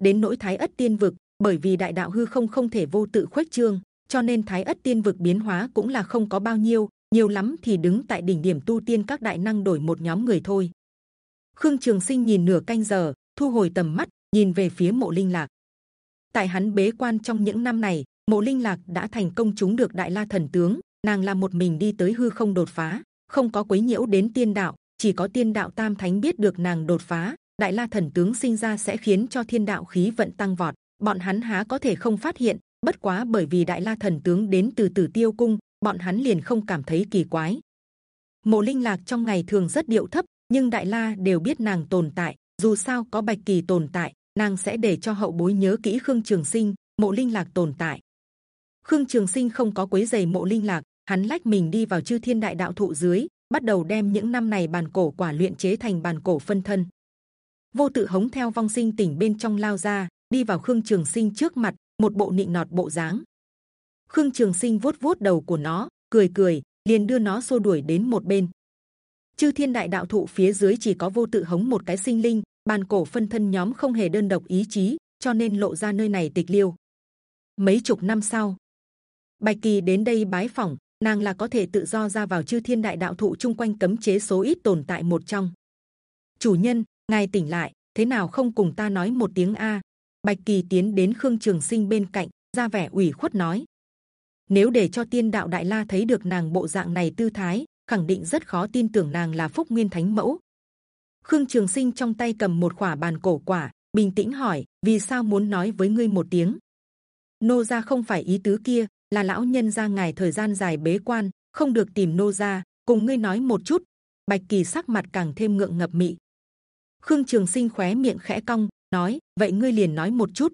Đến nỗi thái ất tiên vực, bởi vì đại đạo hư không không thể vô tự khuếch trương, cho nên thái ất tiên vực biến hóa cũng là không có bao nhiêu, nhiều lắm thì đứng tại đỉnh điểm tu tiên các đại năng đổi một nhóm người thôi. Khương trường sinh nhìn nửa canh giờ, thu hồi tầm mắt, nhìn về phía mộ linh lạc. Tại hắn bế quan trong những năm này, mộ linh lạc đã thành công chúng được đại la thần tướng, nàng là một mình đi tới hư không đột phá, không có quấy nhiễu đến tiên đạo chỉ có tiên đạo tam thánh biết được nàng đột phá, đại la thần tướng sinh ra sẽ khiến cho thiên đạo khí vận tăng vọt. Bọn hắn há có thể không phát hiện, bất quá bởi vì đại la thần tướng đến từ tử tiêu cung, bọn hắn liền không cảm thấy kỳ quái. Mộ linh lạc trong ngày thường rất điệu thấp, nhưng đại la đều biết nàng tồn tại. Dù sao có bạch kỳ tồn tại, nàng sẽ để cho hậu bối nhớ kỹ khương trường sinh, mộ linh lạc tồn tại. Khương trường sinh không có quấy giày mộ linh lạc, hắn lách mình đi vào chư thiên đại đạo thụ dưới bắt đầu đem những năm này bàn cổ quả luyện chế thành bàn cổ phân thân. Vô tự hống theo vong sinh tỉnh bên trong lao ra, đi vào khương trường sinh trước mặt, một bộ nịnh nọt bộ dáng. Khương trường sinh vuốt vuốt đầu của nó, cười cười, liền đưa nó xô đuổi đến một bên. Chư thiên đại đạo thụ phía dưới chỉ có vô tự hống một cái sinh linh, bàn cổ phân thân nhóm không hề đơn độc ý chí, cho nên lộ ra nơi này tịch liêu. Mấy chục năm sau, bạch kỳ đến đây bái phỏng nàng là có thể tự do ra vào chư thiên đại đạo thụ chung quanh cấm chế số ít tồn tại một trong. Chủ nhân, ngài tỉnh lại, thế nào không cùng ta nói một tiếng a? Bạch kỳ tiến đến khương trường sinh bên cạnh, ra vẻ ủy khuất nói. Nếu để cho tiên đạo đại la thấy được nàng bộ dạng này tư thái, khẳng định rất khó tin tưởng nàng là phúc nguyên thánh mẫu. Khương trường sinh trong tay cầm một khỏa bàn cổ quả, bình tĩnh hỏi, vì sao muốn nói với ngươi một tiếng? Nô gia không phải ý tứ kia là lão nhân gia ngài thời gian dài bế quan, không được tìm nô gia, cùng ngươi nói một chút. Bạch kỳ sắc mặt càng thêm ngượng ngập mị. Khương trường sinh khóe miệng khẽ cong, nói, vậy ngươi liền nói một chút.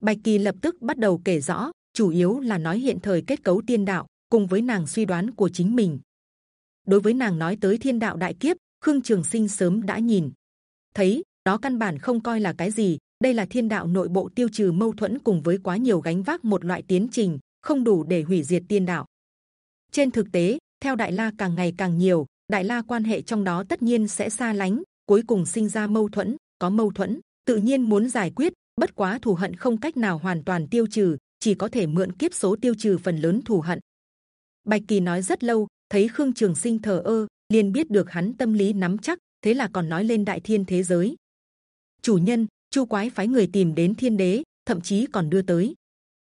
Bạch kỳ lập tức bắt đầu kể rõ, chủ yếu là nói hiện thời kết cấu tiên đạo, cùng với nàng suy đoán của chính mình. Đối với nàng nói tới thiên đạo đại kiếp, khương trường sinh sớm đã nhìn. Thấy, đó căn bản không coi là cái gì, đây là thiên đạo nội bộ tiêu trừ mâu thuẫn cùng với quá nhiều gánh vác một loại tiến trình không đủ để hủy diệt tiên đạo. Trên thực tế, theo đại la càng ngày càng nhiều, đại la quan hệ trong đó tất nhiên sẽ xa lánh, cuối cùng sinh ra mâu thuẫn, có mâu thuẫn, tự nhiên muốn giải quyết, bất quá thù hận không cách nào hoàn toàn tiêu trừ, chỉ có thể mượn kiếp số tiêu trừ phần lớn thù hận. Bạch kỳ nói rất lâu, thấy khương trường sinh thờ ơ, liền biết được hắn tâm lý nắm chắc, thế là còn nói lên đại thiên thế giới. Chủ nhân, chu quái phái người tìm đến thiên đế, thậm chí còn đưa tới.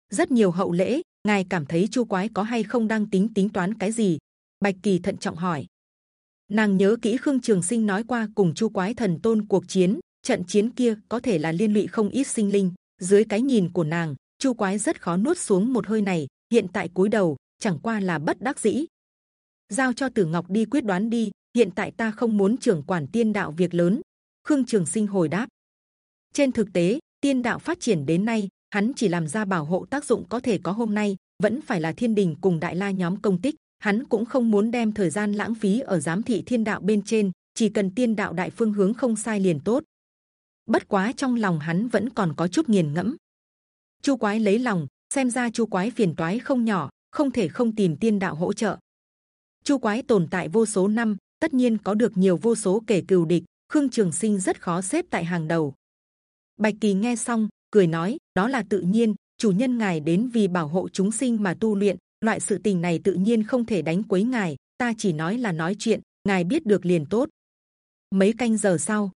Rất nhiều hậu lễ ngài cảm thấy chu quái có hay không đang tính tính toán cái gì? Bạch kỳ thận trọng hỏi. Nàng nhớ kỹ khương trường sinh nói qua cùng chu quái thần tôn cuộc chiến, trận chiến kia có thể là liên lụy không ít sinh linh. Dưới cái nhìn của nàng, chu quái rất khó nuốt xuống một hơi này, hiện tại cúi đầu, chẳng qua là bất đắc dĩ. Giao cho tử ngọc đi quyết đoán đi, hiện tại ta không muốn trưởng quản tiên đạo việc lớn. Khương trường sinh hồi đáp. Trên thực tế, tiên đạo phát triển đến nay hắn chỉ làm ra bảo hộ tác dụng có thể có hôm nay, vẫn phải là thiên đình cùng đại la nhóm công tích hắn cũng không muốn đem thời gian lãng phí ở giám thị thiên đạo bên trên, chỉ cần tiên đạo đại phương hướng không sai liền tốt. Bất quá trong lòng hắn vẫn còn có chút nghiền ngẫm. Chu quái lấy lòng, xem ra chu quái phiền toái không nhỏ, không thể không tìm tiên đạo hỗ trợ. Chu quái tồn tại vô số năm, tất nhiên có được nhiều vô số kẻ cừu địch, khương trường sinh rất khó xếp tại hàng đầu. Bạch kỳ nghe xong cười nói, đó là tự nhiên, chủ nhân ngài đến vì bảo hộ chúng sinh mà tu luyện, loại sự tình này tự nhiên không thể đánh quấy ngài, ta chỉ nói là nói chuyện, ngài biết được liền tốt. Mấy canh giờ sau,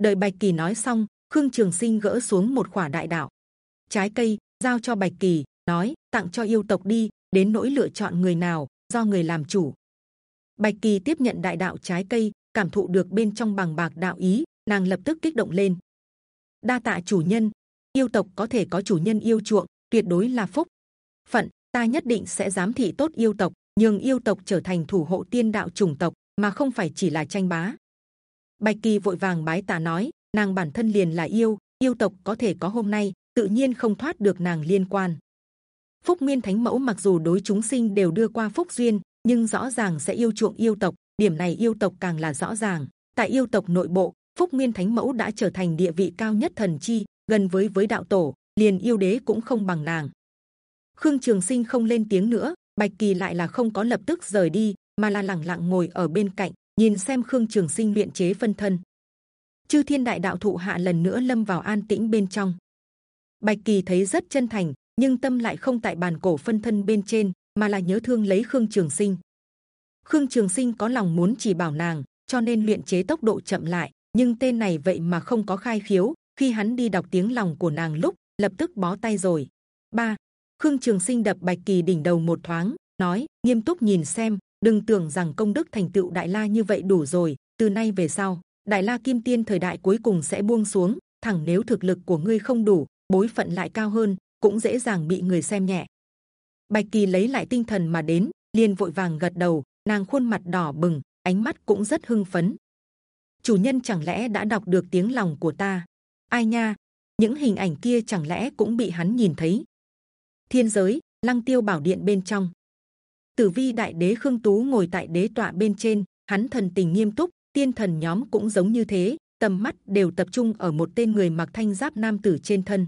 đợi bạch kỳ nói xong, khương trường sinh gỡ xuống một khỏa đại đạo. Trái cây, giao cho bạch kỳ, nói, tặng cho yêu tộc đi, đến nỗi lựa chọn người nào, do người làm chủ. Bạch kỳ tiếp nhận đại đạo trái cây, cảm thụ được bên trong bằng bạc đạo ý, nàng lập tức kích động lên. Đa tạ chủ nhân yêu tộc có thể có chủ nhân yêu chuộng, tuyệt đối là phúc. Phận, ta nhất định sẽ giám thị tốt yêu tộc, nhường yêu tộc trở thành thủ hộ tiên đạo chủng tộc, mà không phải chỉ là tranh bá. Bạch kỳ vội vàng bái tạ nói, nàng bản thân liền là yêu yêu tộc có thể có hôm nay, tự nhiên không thoát được nàng liên quan. Phúc nguyên thánh mẫu mặc dù đối chúng sinh đều đưa qua phúc duyên, nhưng rõ ràng sẽ yêu chuộng yêu tộc, điểm này yêu tộc càng là rõ ràng. Tại yêu tộc nội bộ, phúc nguyên thánh mẫu đã trở thành địa vị cao nhất thần chi gần với với đạo tổ, liền yêu đế cũng không bằng nàng. Khương trường sinh không lên tiếng nữa, bạch kỳ lại là không có lập tức rời đi, mà là lẳng lặng ngồi ở bên cạnh, nhìn xem khương trường sinh luyện chế phân thân. Chư thiên đại đạo thụ hạ lần nữa lâm vào an tĩnh bên trong. Bạch kỳ thấy rất chân thành, nhưng tâm lại không tại bàn cổ phân thân bên trên, mà là nhớ thương lấy khương trường sinh. Khương trường sinh có lòng muốn chỉ bảo nàng, cho nên luyện chế tốc độ chậm lại, nhưng tên này vậy mà không có khai khiếu khi hắn đi đọc tiếng lòng của nàng lúc, lập tức bó tay rồi. Ba, khương trường sinh đập bạch kỳ đỉnh đầu một thoáng, nói, nghiêm túc nhìn xem, đừng tưởng rằng công đức thành tựu đại la như vậy đủ rồi, từ nay về sau, đại la kim tiên thời đại cuối cùng sẽ buông xuống, thẳng nếu thực lực của ngươi không đủ, bối phận lại cao hơn, cũng dễ dàng bị người xem nhẹ. Bạch kỳ lấy lại tinh thần mà đến, liền vội vàng gật đầu, nàng khuôn mặt đỏ bừng, ánh mắt cũng rất hưng phấn. Chủ nhân chẳng lẽ đã đọc được tiếng lòng của ta? Ai nha, những hình ảnh kia chẳng lẽ cũng bị hắn nhìn thấy? Thiên giới, lăng tiêu bảo điện bên trong. Tử vi đại đế khương tú ngồi tại đế tọa bên trên, hắn thần tình nghiêm túc, tiên thần nhóm cũng giống như thế, tầm mắt đều tập trung ở một tên người mặc thanh giáp nam tử trên thân.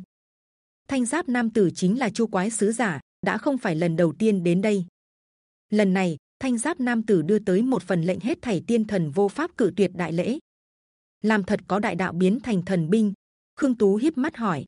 Thanh giáp nam tử chính là chu quái sứ giả, đã không phải lần đầu tiên đến đây. Lần này, thanh giáp nam tử đưa tới một phần lệnh hết thảy tiên thần vô pháp cử tuyệt đại lễ. Làm thật có đại đạo biến thành thần binh khương tú hiếp mắt hỏi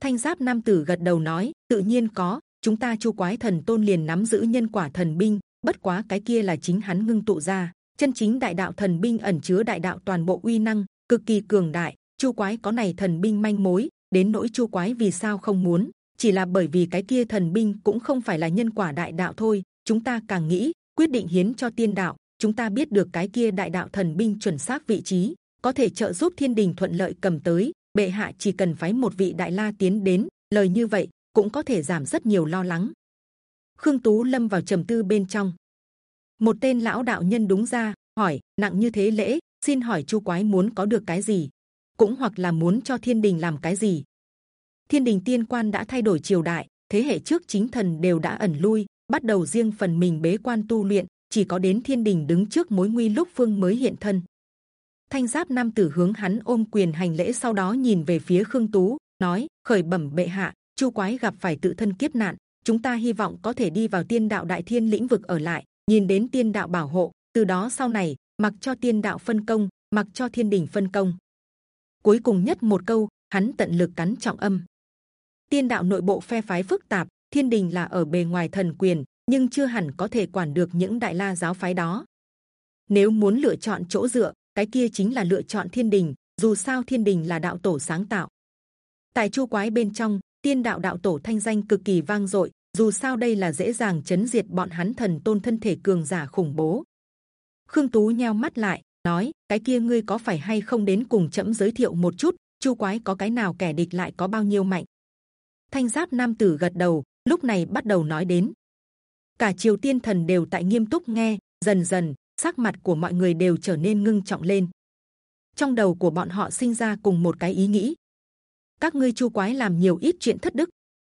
thanh giáp nam tử gật đầu nói tự nhiên có chúng ta chu quái thần tôn liền nắm giữ nhân quả thần binh bất quá cái kia là chính hắn ngưng tụ ra chân chính đại đạo thần binh ẩn chứa đại đạo toàn bộ uy năng cực kỳ cường đại. Chu quái có này thần binh manh mối, đến nỗi chu quái vì sao không muốn, chỉ là bởi vì cái kia thần binh cũng không phải là nhân quả đại đạo thôi. Chúng ta càng nghĩ quyết định hiến cho tiên đạo, chúng ta biết được cái kia đại đạo thần binh chuẩn xác vị trí, có thể trợ giúp thiên đình thuận lợi cầm tới. Bệ hạ chỉ cần phái một vị đại la tiến đến, lời như vậy cũng có thể giảm rất nhiều lo lắng. Khương Tú lâm vào trầm tư bên trong. Một tên lão đạo nhân đúng ra hỏi nặng như thế lễ, xin hỏi chu quái muốn có được cái gì, cũng hoặc là muốn cho thiên đình làm cái gì? Thiên đình tiên quan đã thay đổi triều đại, thế hệ trước chính thần đều đã ẩn lui, bắt đầu riêng phần mình bế quan tu luyện, chỉ có đến thiên đình đứng trước mối nguy lúc phương mới hiện thân. Thanh giáp nam tử hướng hắn ôm quyền hành lễ, sau đó nhìn về phía khương tú, nói: khởi bẩm bệ hạ, chu quái gặp phải tự thân kiếp nạn, chúng ta hy vọng có thể đi vào tiên đạo đại thiên lĩnh vực ở lại, nhìn đến tiên đạo bảo hộ, từ đó sau này mặc cho tiên đạo phân công, mặc cho thiên đình phân công. Cuối cùng nhất một câu, hắn tận lực cắn trọng âm. Tiên đạo nội bộ phe phái phức tạp, thiên đình là ở bề ngoài thần quyền, nhưng chưa hẳn có thể quản được những đại la giáo phái đó. Nếu muốn lựa chọn chỗ dựa, cái kia chính là lựa chọn thiên đình. Dù sao thiên đình là đạo tổ sáng tạo. Tại chu quái bên trong, tiên đạo đạo tổ thanh danh cực kỳ vang dội. Dù sao đây là dễ dàng chấn diệt bọn hắn thần tôn thân thể cường giả khủng bố. Khương Tú nheo mắt lại, nói: cái kia ngươi có phải hay không đến cùng chậm giới thiệu một chút? Chu quái có cái nào kẻ địch lại có bao nhiêu mạnh? Thanh giáp nam tử gật đầu, lúc này bắt đầu nói đến. Cả triều tiên thần đều tại nghiêm túc nghe, dần dần sắc mặt của mọi người đều trở nên ngưng trọng lên. Trong đầu của bọn họ sinh ra cùng một cái ý nghĩ: các ngươi chu quái làm nhiều ít chuyện thất đức,